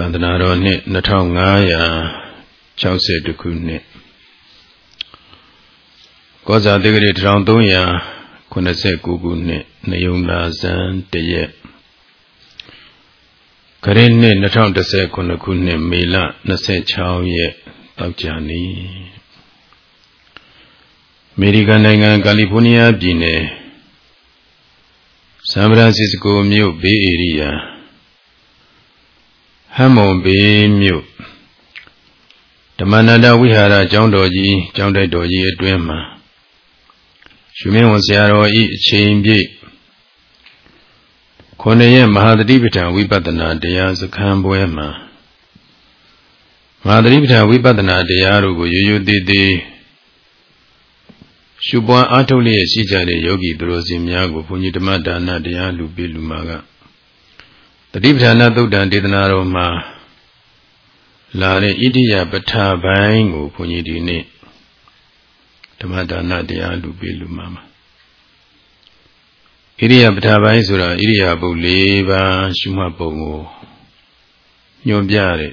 သာသနာတော်နှစ်2560ခုနှစ်ကောဇာတိဂရီ1389ခုနှစ်နယုံနာဇန်တရက်ခရစ်နှစ်2019ခုနှစ်မေလ26ရက်တောက်ကြနေ့အမေရိကန်နိုင်ငံကယ်လီဖိုးနီးယားပြည်နယ်ဆန်ဖရန်စစ္စကိုမြို့ဘေးဧရိယာ ဟမ်မုံဘေးမြို့ဓမ္မနန္ဒဝိဟာရကျောင်းတော်ကြီးကျောင်းတိုက်တော်ကြီးအတွင်းမှာရှင်မင်းဝန်ဆရာတော်ဤအချိန်ပြည့်ခொနရဲ့မဟာတတိပဋ္ဌာန်ဝိပဿနာတရားစခန်းပွဲမှာမဟာတတိပဋ္ဌာန်ဝိပဿနာတရားတို့ကိုရိုးရိုးသေးသေးရှုပွားအားထုတ်လျက်ရှိကြတဲ့ယောဂီသူတော်စင်များကိုဘုန်းကြီးဓမ္မဒါနတရားလူပေးလူမာက တတိပဌာနာသုတ်တံဒေသနာတော်မှာလာတဲ့ဣတိယပဋ္ဌာပိုင်းကိုဘုန်းကြီးဒီနေ့ဓမ္မဒါနတရားလူပေးလူမှာမှာဣရိယပဋ္ဌာပိုင်းဆိုတာဣရိယာပုတ်၄ပါးရှုမှတ်ပုံကိုညွှန်ပြတဲ့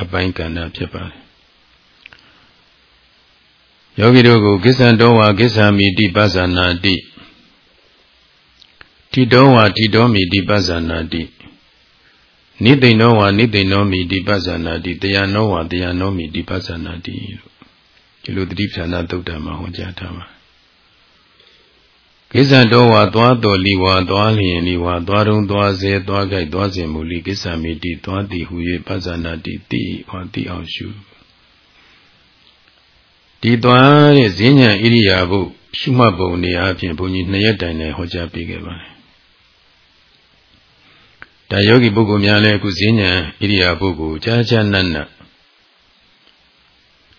အပိုင်းကဏ္ဍဖြစ်ပါတယ်ယောဂီတို့ကိုကိစ္ဆံတော်ဝါကိစ္ဆာမိတိပဇာနာတိတိတော်ဝါတိတော်မိတိပဇာနာတိ နိသိဏောဝါနိသိဏောမိဒီပဇာနာတိတရားနောဝါတရားနောမိဒီပဇာနာတိလို့ဒီလိုတတိပ္ပဏသုတ်တံမှာဟောကြားထားပါကိစ္စတော်ဝါသွားတော်လီဝါသွားလျင်လီဝါသွားတုံးသွားစေသွားကြိုက်သွားစဉ်မူလီကိစ္စမိတိသွားတိဟူ၍ပဇာနာတိတိဟောတိအောင်ရှုဒီသွားတဲ့ဈဉ္ညာဣရိယာပုရှုမှတ်ပုံနေအပြင်ဘုန်းကြီးနှစ်ရက်တိုင်နဲ့ဟောကြားပေးခဲ့ပါတယ် ဒါယောဂီပုဂ္ဂိုလ်များလည်းအခုဈဉ္ဉံဣရိယာပုဂ္ဂိုလ်ကြာကြာနတ်နတ်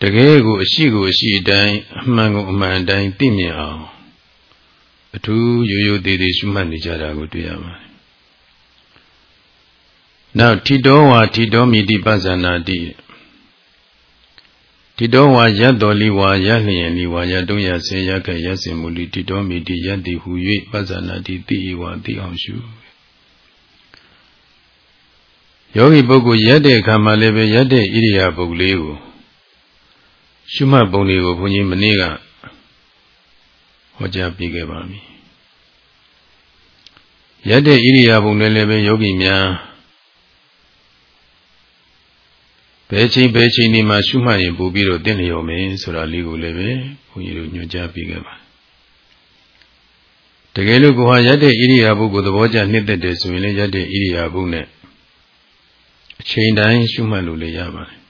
တကယ်ကိုအရှိကိုအရှိတိုင်းအမှန်ကိုအမှန်တိုင်းသိမြင်အောင်အထူးရိုးရိုးသေးသေးရှုမှတ်နေကြတာကိုတွေ့ရပါတယ်။နောက်ထီတော်ဝါထီတော်မိတိပဇာနာတိထီတော်ဝါရတ်တော်လီဝါရလျင်လီဝါရတုံးရစေရကရစင်မူလီထီတော်မိတိယတ္တိဟူ၍ပဇာနာတိတိဝါသိအောင်ရှု။ ယောဂီပုဂ္ဂိုလ်ရက်တဲ့အခါမှာလည်းပဲရက်တဲ့ဣရိယာပုဂ္ဂိုလ်လေးကိုရှုမှတ်ပုံလေးကိုဘုန်းကြီးမနေ့ကဟောကြားပြခဲ့ပါပြီရက်တဲ့ဣရိယာပုံနဲ့လည်းပဲယောဂီများဘယ်ချိန်ဘယ်ချိန်ဒီမှာရှုမှတ်ရင်ပို့ပြီးတော့တင့်လျော်မယ်ဆိုတာလေးကိုလည်းပဲဘုန်းကြီးတို့ညွှန်ကြားပြခဲ့ပါတကယ်လို့ကိုဟာရက်တဲ့ဣရိယာပုကိုသဘောကျနှစ်သက်တယ်ဆိုရင်လည်းရက်တဲ့ဣရိယာပုနဲ့ အချိန်တိုင်းရှုမှတ်လို့လည်းရပါတယ်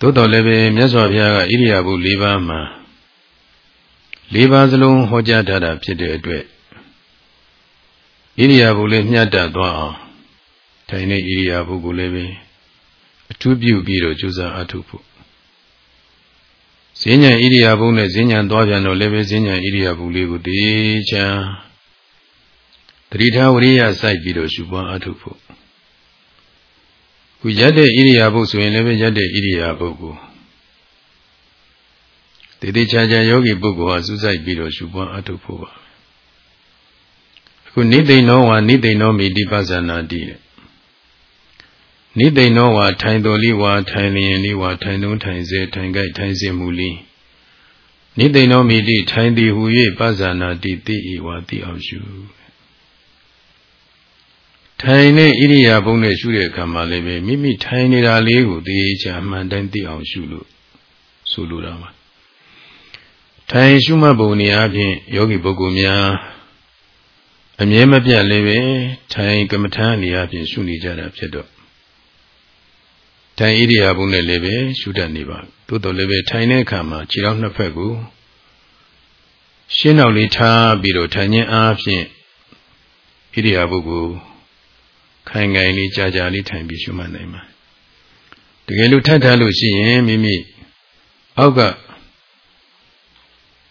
သို့တော်လည်းပဲမြတ်စွာဘုရားကဣရိယာပု၄ပါးမှာ၄ပါးစလုံးဟောကြားထားတာဖြစ်တဲ့အတွက်ဣရိယာပုလေးမျှတသွားအောင်ထိုင်တဲ့ဣရိယာပုကိုလည်းပဲအထူးပြုပြီးတော့ကြိုးစားအထုဖို့ဈဉ္ဉံဣရိယာပုနဲ့ဈဉ္ဉံသွားပြန်တော့လည်းပဲဈဉ္ဉံဣရိယာပုလေးကိုတေချာ တတိထားဝရိယစိုက်ပြီးတော့ရှုပွားအထုဖို့ခုရက်တဲ့ဣရိယာပုဆိုရင်လည်းပဲရက်တဲ့ဣရိယာပုကိုတည်တည်ချာချာယောဂီပုဂ္ဂိုလ်ဟာစူးစိုက်ပြီးတော့ရှုပွားအထုဖို့ပါအခုနိသိဏောဝါနိသိဏောမိတိပဇာနာတိတဲ့နိသိဏောဝါထိုင်တော်လိဝါထိုင်လျင်လိဝါထိုင်တုံးထိုင်စေထိုင်ကြိုက်ထိုင်စေမူလိနိသိဏောမိတိထိုင်သည်ဟူ၍ပဇာနာတိတိဤဝါတိအောင်ရှု ထိုင်တဲ့ဣရိယာပုနဲ့ရှုတဲ့အခါမှာလည်းပဲမိမိထိုင်နေတာလေးကိုသိချာမှန်တိုင်းသိအောင်ရှုလို့ဆိုလိုတာပါထိုင်ရှုမှတ်ပုံနေအပြင်ယောဂီပုဂ္ဂိုလ်များအမြဲမပြတ်လည်းပဲထိုင်ကမ္မထာနေအပြင်ရှုနေကြတာဖြစ်တော့ထိုင်ဣရိယာပုနဲ့လည်းပဲရှုတတ်နေပါသို့တော်လည်းပဲထိုင်တဲ့အခါမှာခြေထောက်နှစ်ဖက်ကိုရှင်းနောက်လေးထားပြီးတော့ထိုင်ခြင်းအားဖြင့်ဣရိယာပုကို ခိုင်ခိုင်လေးကြာကြာလေးထိုင်ပြီးရှုမှတ်နိုင်မှာတကယ်လို့ထပ်ထားလို့ရှိရင်မိမိအောက်က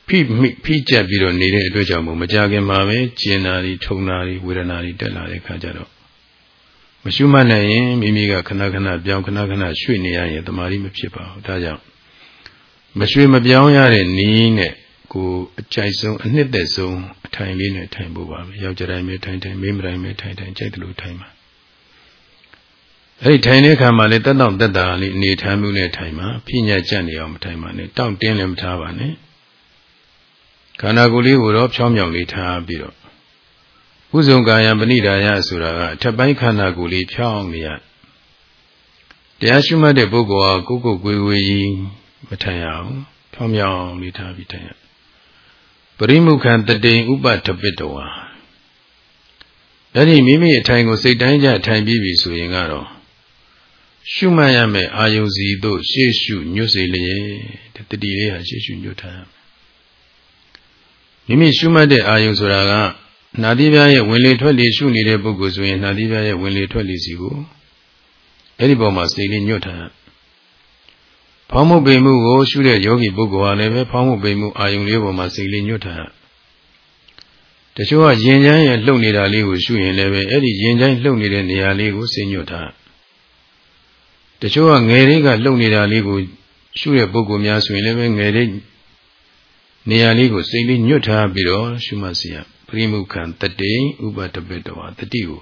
ဖိမိဖိကြက်ပြီးတော့နေတဲ့အတွက်ကြောင့်မို့မကြခင်မှာပဲကျင်နာတွေထုံနာတွေဝေဒနာတွေတက်လာတဲ့ခါကျတော့မရှုမှတ်နိုင်ရင်မိမိကခဏခဏပြောင်းခဏခဏရွှေ့နေရရင်တမာရီမဖြစ်ပါဘူးဒါကြောင့်မရွှေ့မပြောင်းရတဲ့နည်းနဲ့ကိုအကြိုက်ဆုံးအနှစ်သက်ဆုံးအထိုင်လေးနဲ့ထိုင်ဖို့ပါပဲယောက်ျားတိုင်းပဲထိုင်ထိုင်မိန်းမတိုင်းပဲထိုင်ထိုင်ကြိုက်တယ်လို့ထိုင်ပါ အဲ့ဒီထိုင်တဲ့အခါမှာလေတက်တော့တက်တာလေးအနေထားမှုနဲ့ထိုင်ပါပြညာကြက်နေအောင်မထိုင်ပါနဲ့တောင့်တင်းလည်းမထားပါနဲ့ခန္ဓာကိုယ်လေးကိုတော့ဖြောင်းဖြောင်းလေးထားပြီးတော့ဥဇုံကာယပဏိဒါယဆိုတာကအထက်ပိုင်းခန္ဓာကိုယ်လေးဖြောင်းနေရတရားရှိမှတ်တဲ့ပုဂ္ဂိုလ်ဟာကိုယ်ကိုယ်ကိုယ်ကိုယ်ကြီးမထိုင်ရအောင်ဖြောင်းဖြောင်းလေးထားပြီးထိုင်ရပရိမုခံတတိဥပတပိတဝါအဲ့ဒီမိမိအထိုင်ကိုစိတ်တိုင်းကြထိုင်ပြီးပြီဆိုရင်ကတော့ ရှုမှတ်ရမယ်အာယုစီတို့ရှေ့ရှုညွတ်စေလျက်တတိလေးဟာရှေ့ရှုညွတ်ထားရမယ်မိမိရှုမှတ်တဲ့အာယုဆိုတာကနာသီးပြားရဲ့ဝင်လေထွက်လေရှုနေတဲ့ပုဂ္ဂိုလ်ဆိုရင်နာသီးပြားရဲ့ဝင်လေထွက်လေစီကိုအဲ့ဒီပေါ်မှာစိတ်လေးညွတ်ထားဖောင်းမှုပိန်မှုကိုရှုတဲ့ယောဂီပုဂ္ဂိုလ်ဟာလည်းပဲဖောင်းမှုပိန်မှုအာယုံလေးပေါ်မှာစိတ်လေးညွတ်ထားတချို့ကရင်ချမ်းရဲ့လှုပ်နေတာလေးကိုရှုရင်လည်းပဲအဲ့ဒီရင်ချမ်းလှုပ်နေတဲ့နေရာလေးကိုစိတ်ညွတ်ထား တချို့ကငယ်လေးကလှုပ်နေတာလေးကိုရှုတဲ့ပုဂ္ဂိုလ်များဆိုရင်လည်းပဲငယ်လေးနေရာလေးကိုစိတ်လေးညွတ်ထားပြီးတော့ရှုမှတ်စီရပရိမုခံတတိဥပတပိတဝါတတိကို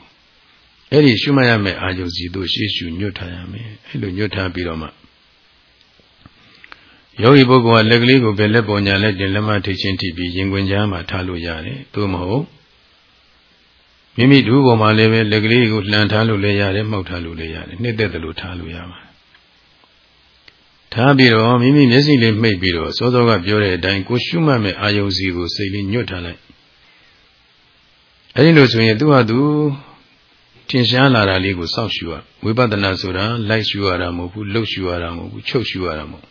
အဲ့ဒီရှုမှတ်ရမယ့်အာယုစီတို့ရှေ့ရှုညွတ်ထားရမယ်အဲ့လိုညွတ်ထားပြီးတော့မှယောဂီပုဂ္ဂိုလ်ကလက်ကလေးကိုဘယ်လက်ပေါ်ညာလက်တင်လက်မထိချင်းထိပြီးရင်ခွင်ကြားမှာထားလို့ရတယ်သို့မဟုတ် မိမိဒူးပေါ်မှာလည်းပဲလက်ကလေးကိုလှန်ထားလို့လည်းရတယ်မှောက်ထားလို့လည်းရတယ်နှစ်သက်တယ်လို့ထားလို့ရပါထားပြီးတော့မိမိမျက်စိလေးမှိတ်ပြီးတော့စောစောကပြောတဲ့အတိုင်းကိုရှုမှတ်မဲ့အာယုံစီကိုစိတ်လေးညွတ်ထားလိုက်အဲဒီလိုဆိုရင်သူ့ဟာသူထင်ရှားလာတာလေးကိုစောင့်ရှုရဝိပဿနာဆိုတာလိုက်ရှုရတာမဟုတ်ဘူးလှုပ်ရှုရတာမဟုတ်ဘူးချုပ်ရှုရတာမဟုတ်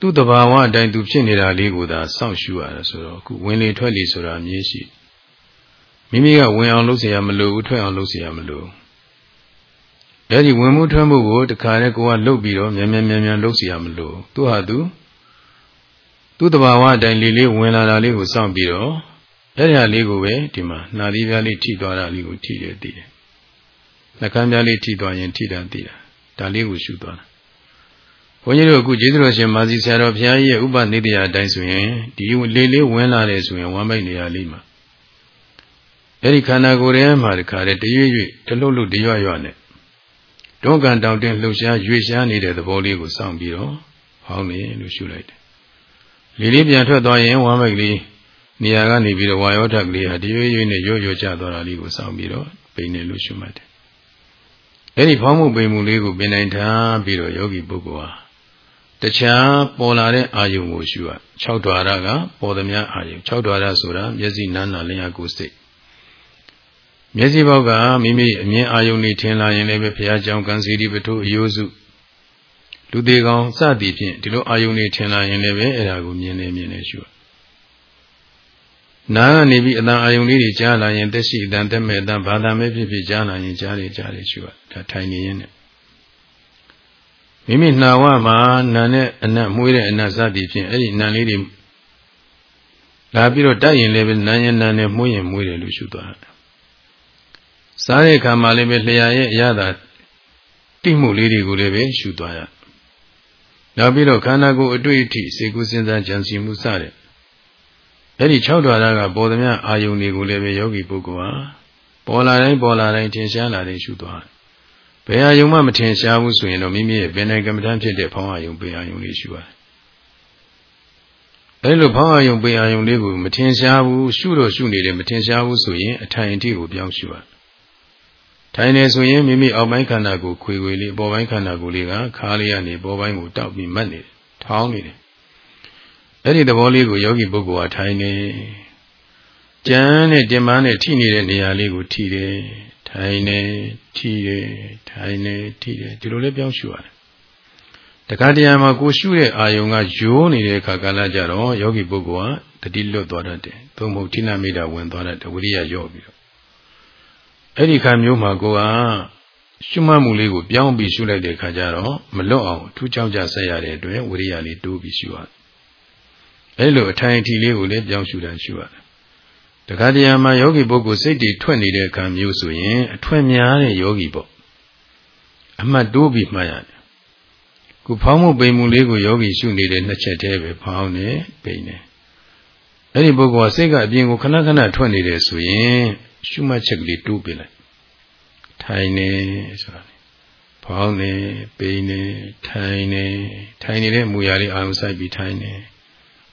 သူ့တဘာဝအတိုင်းသူဖြစ်နေတာလေးကိုသာစောင့်ရှုရတာဆိုတော့အခုဝင်လေထွက်လေဆိုတာအမြင်ရှိ မိမိကဝင်အောင်လုပ်เสียမလို့ဘူးထွက်အောင်လုပ်เสียမလို့အဲဒီဝင်မှုထွက်မှုကိုတခါနဲ့ကိုကလှုပ်ပြီးတော့မြန်မြန်မြန်မြန်လုပ်เสียမလို့သူဟာသူသူ့တဘာဝအတိုင်းလေးလေးဝင်လာတာလေးကိုစောင့်ပြီးတော့အဲ့ဒီဟာလေးကိုပဲဒီမှာနှာသီးပြားလေးထိသွားတာလေးကိုထိတယ်သိတယ်နှကမ်းပြားလေးထိသွားရင်ထိတာသိတာဒါလေးကိုရှုသွားတာဘုန်းကြီးတို့အခုကျေးဇူးတော်ရှင်မာစီဆရာတော်ဘုရားကြီးရဲ့ဥပနိဒေယအတိုင်းဆိုရင်ဒီလေးလေးဝင်လာတယ်ဆိုရင်ဝမ်းပိုက်နေရာလေးမှာ အဲ့ဒီခန္ဓာကိုယ်ထဲမှာတခါတည်းတရွေ့ရွေ့တလှုပ်လှုပ်တရွရွနဲ့ဒုက္ကံတောင်တင်လှုပ်ရှားရွေ့ရှားနေတဲ့သဘောလေးကိုစောင့်ပြီးတော့ဟောင်းနေလို့ရှုလိုက်တယ်လေးလေးပြန်ထွက်သွားရင်ဝမ်းပိုက်ကလေးနေရာကနေပြီးတော့ဝါယောဓာတ်ကလေးဟာတရွေ့ရွေ့နဲ့ရွရွ့ကျသွားတာလေးကိုစောင့်ပြီးတော့ပိန်နေလို့ရှုမှတ်တယ်အဲ့ဒီဖောင်းမှုပိန်မှုလေးကိုပင်နိုင်ထားပြီးတော့ယောဂီပုဂ္ဂိုလ်ဟာတခြားပေါ်လာတဲ့အာယုံကိုရှုရ6ဓာရကပေါ်သမျှအာယုံ6ဓာရဆိုတာမျက်စိနားနာလျှာကိုယ်စိတ် မျက်စိဘောက်ကမိမိအမြင်အာယုန်လေးထင်လာရင်လည်းပဲဘုရားကြောင့်ကံစီတိပထုအယိုးစုလူသေးကောင်စသည်ဖြင့်ဒီလိုအာယုန်လေးထင်လာရင်လည်းပဲအဲ့ဒါကိုမြင်နေမြင်နေရှုရနာကနေပြီးအတန်အာယုန်လေးတွေကြားလာရင်သက်ရှိအတန်သက်မဲ့အတန်ဘာသာမဲ့ဖြစ်ဖြစ်ကြားလာရင်ကြားတယ်ကြားတယ်ရှုရဒါထိုင်နေရင်နဲ့မိမိနှာဝမှာနာနဲ့အနတ်မွေးတဲ့အနတ်စသည်ဖြင့်အဲ့ဒီနာလေးတွေလာပြီးတော့တိုက်ရင်လည်းပဲနာရင်နာနဲ့မွေးရင်မွေးတယ်လို့ရှုသွားတယ် စားတဲ့အခါမှာလည်းပဲလျှာရဲ့အရသာတိမှုလေးတွေကိုလည်းပဲရှုသွားရနောက်ပြီးတော့ခန္ဓာကိုယ်အတွေ့အထိစေကုစဉ်းစားကြံစည်မှုစတဲ့အဲ့ဒီ6ဓာတ်ကပေါ်သမျှအာယုန်တွေကိုလည်းပဲယောဂီပုဂ္ဂိုလ်ဟာပေါ်လာတိုင်းပေါ်လာတိုင်းထင်ရှားလာတဲ့ရှုသွားဘယ်အာယုံမှမထင်ရှားဘူးဆိုရင်တော့မိမိရဲ့ပင်နိုင်ကမ္မဋ္ဌာန်းဖြစ်တဲ့ဖောင်းအာယုံပေအာယုံလေးရှုရတယ်အဲလိုဖောင်းအာယုံပေအာယုံလေးကိုမထင်ရှားဘူးရှုတော့ရှုနေတယ်မထင်ရှားဘူးဆိုရင်အထိုင်အထိကိုပြောင်းရှုရ ထိုင်နေဆိုရင်မိမိအောက်ပိုင်းခန္ဓာကိုခွေခွေလေးပေါ်ပိုင်းခန္ဓာကိုလေးကခါးလေးကနေပေါ်ပိုင်းကိုတောက်ပြီးမတ်နေတယ်ထောင်းနေတယ်အဲ့ဒီသဘောလေးကိုယောဂီပုဂ္ဂိုလ်ဟာထိုင်နေကြမ်းနဲ့တင်ပန်းနဲ့ထိနေတဲ့နေရာလေးကိုထိတယ်ထိုင်နေထိတယ်ထိုင်နေထိတယ်ဒီလိုလေးပြောင်းရှုရတယ်တခါတရံမှာကိုရှုတဲ့အာယုံကယိုးနေတဲ့အခါကာလကြတော့ယောဂီပုဂ္ဂိုလ်ကတတိလွတ်သွားတတ်တယ်သို့မဟုတ်ဌိနမိတာဝင်သွားတတ်တယ်ဝိရိယရော့ပြီးတော့ အဲ့ဒီခါမျိုးမှာကိုကရှုမှတ်မှုလေးကိုပြောင်းပြီးရှုလိုက်တဲ့အခါကျတော့မလွတ်အောင်ထူးခြားကြဆက်ရတဲ့အတွက်ဝိရိယလေးတိုးပြီးရှုရတယ်အဲ့လိုအထိုင်အထီလေးကိုလည်းပြောင်းရှုတာရှုရတယ်တခါတရံမှာယောဂီပုဂ္ဂိုလ်စိတ်တွေထွက်နေတဲ့အခါမျိုးဆိုရင်အထွက်များတဲ့ယောဂီပေါ့အမှတ်တိုးပြီးမှတ်ရတယ်ခုဖောင်းမှုပိန်မှုလေးကိုယောဂီရှုနေတဲ့နှစ်ချက်တည်းပဲဖောင်းနေပိန်နေအဲ့ဒီပုဂ္ဂိုလ်ကစိတ်ကအပြင်ကိုခဏခဏထွက်နေတယ်ဆိုရင် ရှုမှတ်ချက်ကလေးတိုးပြလိုက်ထိုင်နေဆိုတာဖောင်းနေပိန်နေထိုင်နေထိုင်နေတဲ့မူရာလေးအာရုံစိုက်ပြီးထိုင်နေ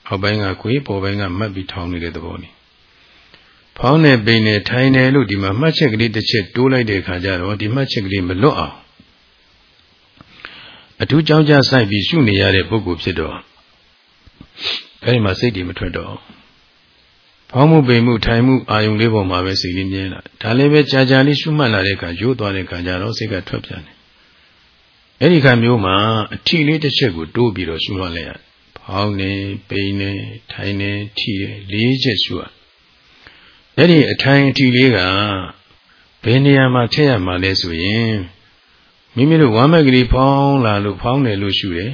အောက်ပိုင်းကခွေးပေါ်ပိုင်းကမှတ်ပြီးထောင်းနေတဲ့သဘောနေဖောင်းနေပိန်နေထိုင်နေလို့ဒီမှာမှတ်ချက်ကလေးတစ်ချက်တိုးလိုက်တဲ့အခါကျတော့ဒီမှတ်ချက်ကလေးမလွတ်အောင်အထူးကြောင်းကြဆိုင်ပြီးရှုနေရတဲ့ပုဂ္ဂိုလ်ဖြစ်တော့အဲဒီမှာစိတ်တွေမထွက်တော့ ဖောင်းမှုပိန်မှုထိုင်မှုအာယုံလေးပေါ်မှာပဲစိတ်လေးမြဲလာဒါလည်းပဲကြာကြာလေးရှုမှတ်လာတဲ့အခါရိုးသွားတဲ့အခါကျတော့စိတ်ကထွက်ပြန်တယ်အဲ့ဒီခါမျိုးမှာအထီလေးတစ်ချက်ကိုတိုးပြီးတော့ရှုမှတ်လိုက်ရဖောင်းနေပိန်နေထိုင်နေထီတယ်လေးချက်ရှုရအဲ့ဒီအထိုင်အထီလေးကဘယ်နေရာမှာထည့်ရမှာလဲဆိုရင်မိမိတို့ဝမ်းမက်ကလေးဖောင်းလာလို့ဖောင်းတယ်လို့ရှုတယ်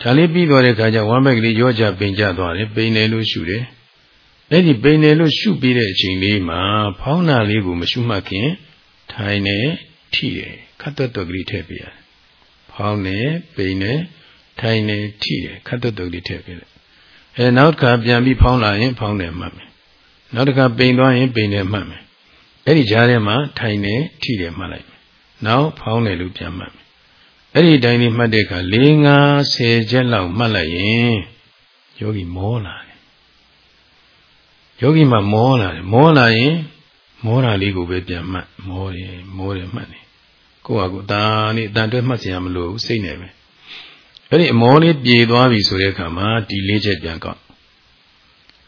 ဒါလေးပြီးသွားတဲ့အခါကျဝမ်းမက်ကလေးရောကြပိန်ကြသွားတယ်ပိန်တယ်လို့ရှုတယ် အဲ့ဒီပိန်တယ်လို့ရှုပြီးတဲ့အချိန်လေးမှာ ဖောင်းတာလေးကိုမရှုမှတ်ခင် ထိုင်နေထိတယ်ခတ်သွက်ကလေးထည့်ပြရတယ်ဖောင်းနေပိန်နေထိုင်နေထိတယ်ခတ်သွက်ကလေးထည့်ပြတယ်အဲနောက်တစ်ခါပြန်ပြီးဖောင်းလာရင် ဖောင်းတယ်မှတ်မယ်နောက်တစ်ခါပိန်သွားရင်ပိန်တယ်မှတ်မယ်အဲ့ဒီကြားထဲမှာထိုင်နေထိတယ်မှတ်လိုက်နောက်ဖောင်းတယ်လို့ပြန်မှတ်မယ်အဲ့ဒီတိုင်းလေးမှတ်တဲ့အခါ၄၅၀ချက်လောက်မှတ်လိုက်ရင်ယောဂီမောလာတယ် ယောဂီမှာမောလာတယ်မောလာရင်မောတာလေးကိုပဲပြန်မှတ်မောတယ်မောတယ်မှတ်တယ်ကိုယ့်ဟာကိုယ်ဒါနဲ့အတန်တွဲမှတ်စရာမလိုဘူးစိတ်နဲ့ပဲအဲ့ဒီအမောလေးပြေသွားပြီဆိုတဲ့အခါမှာဒီလေးချက်ပြန်ကောက်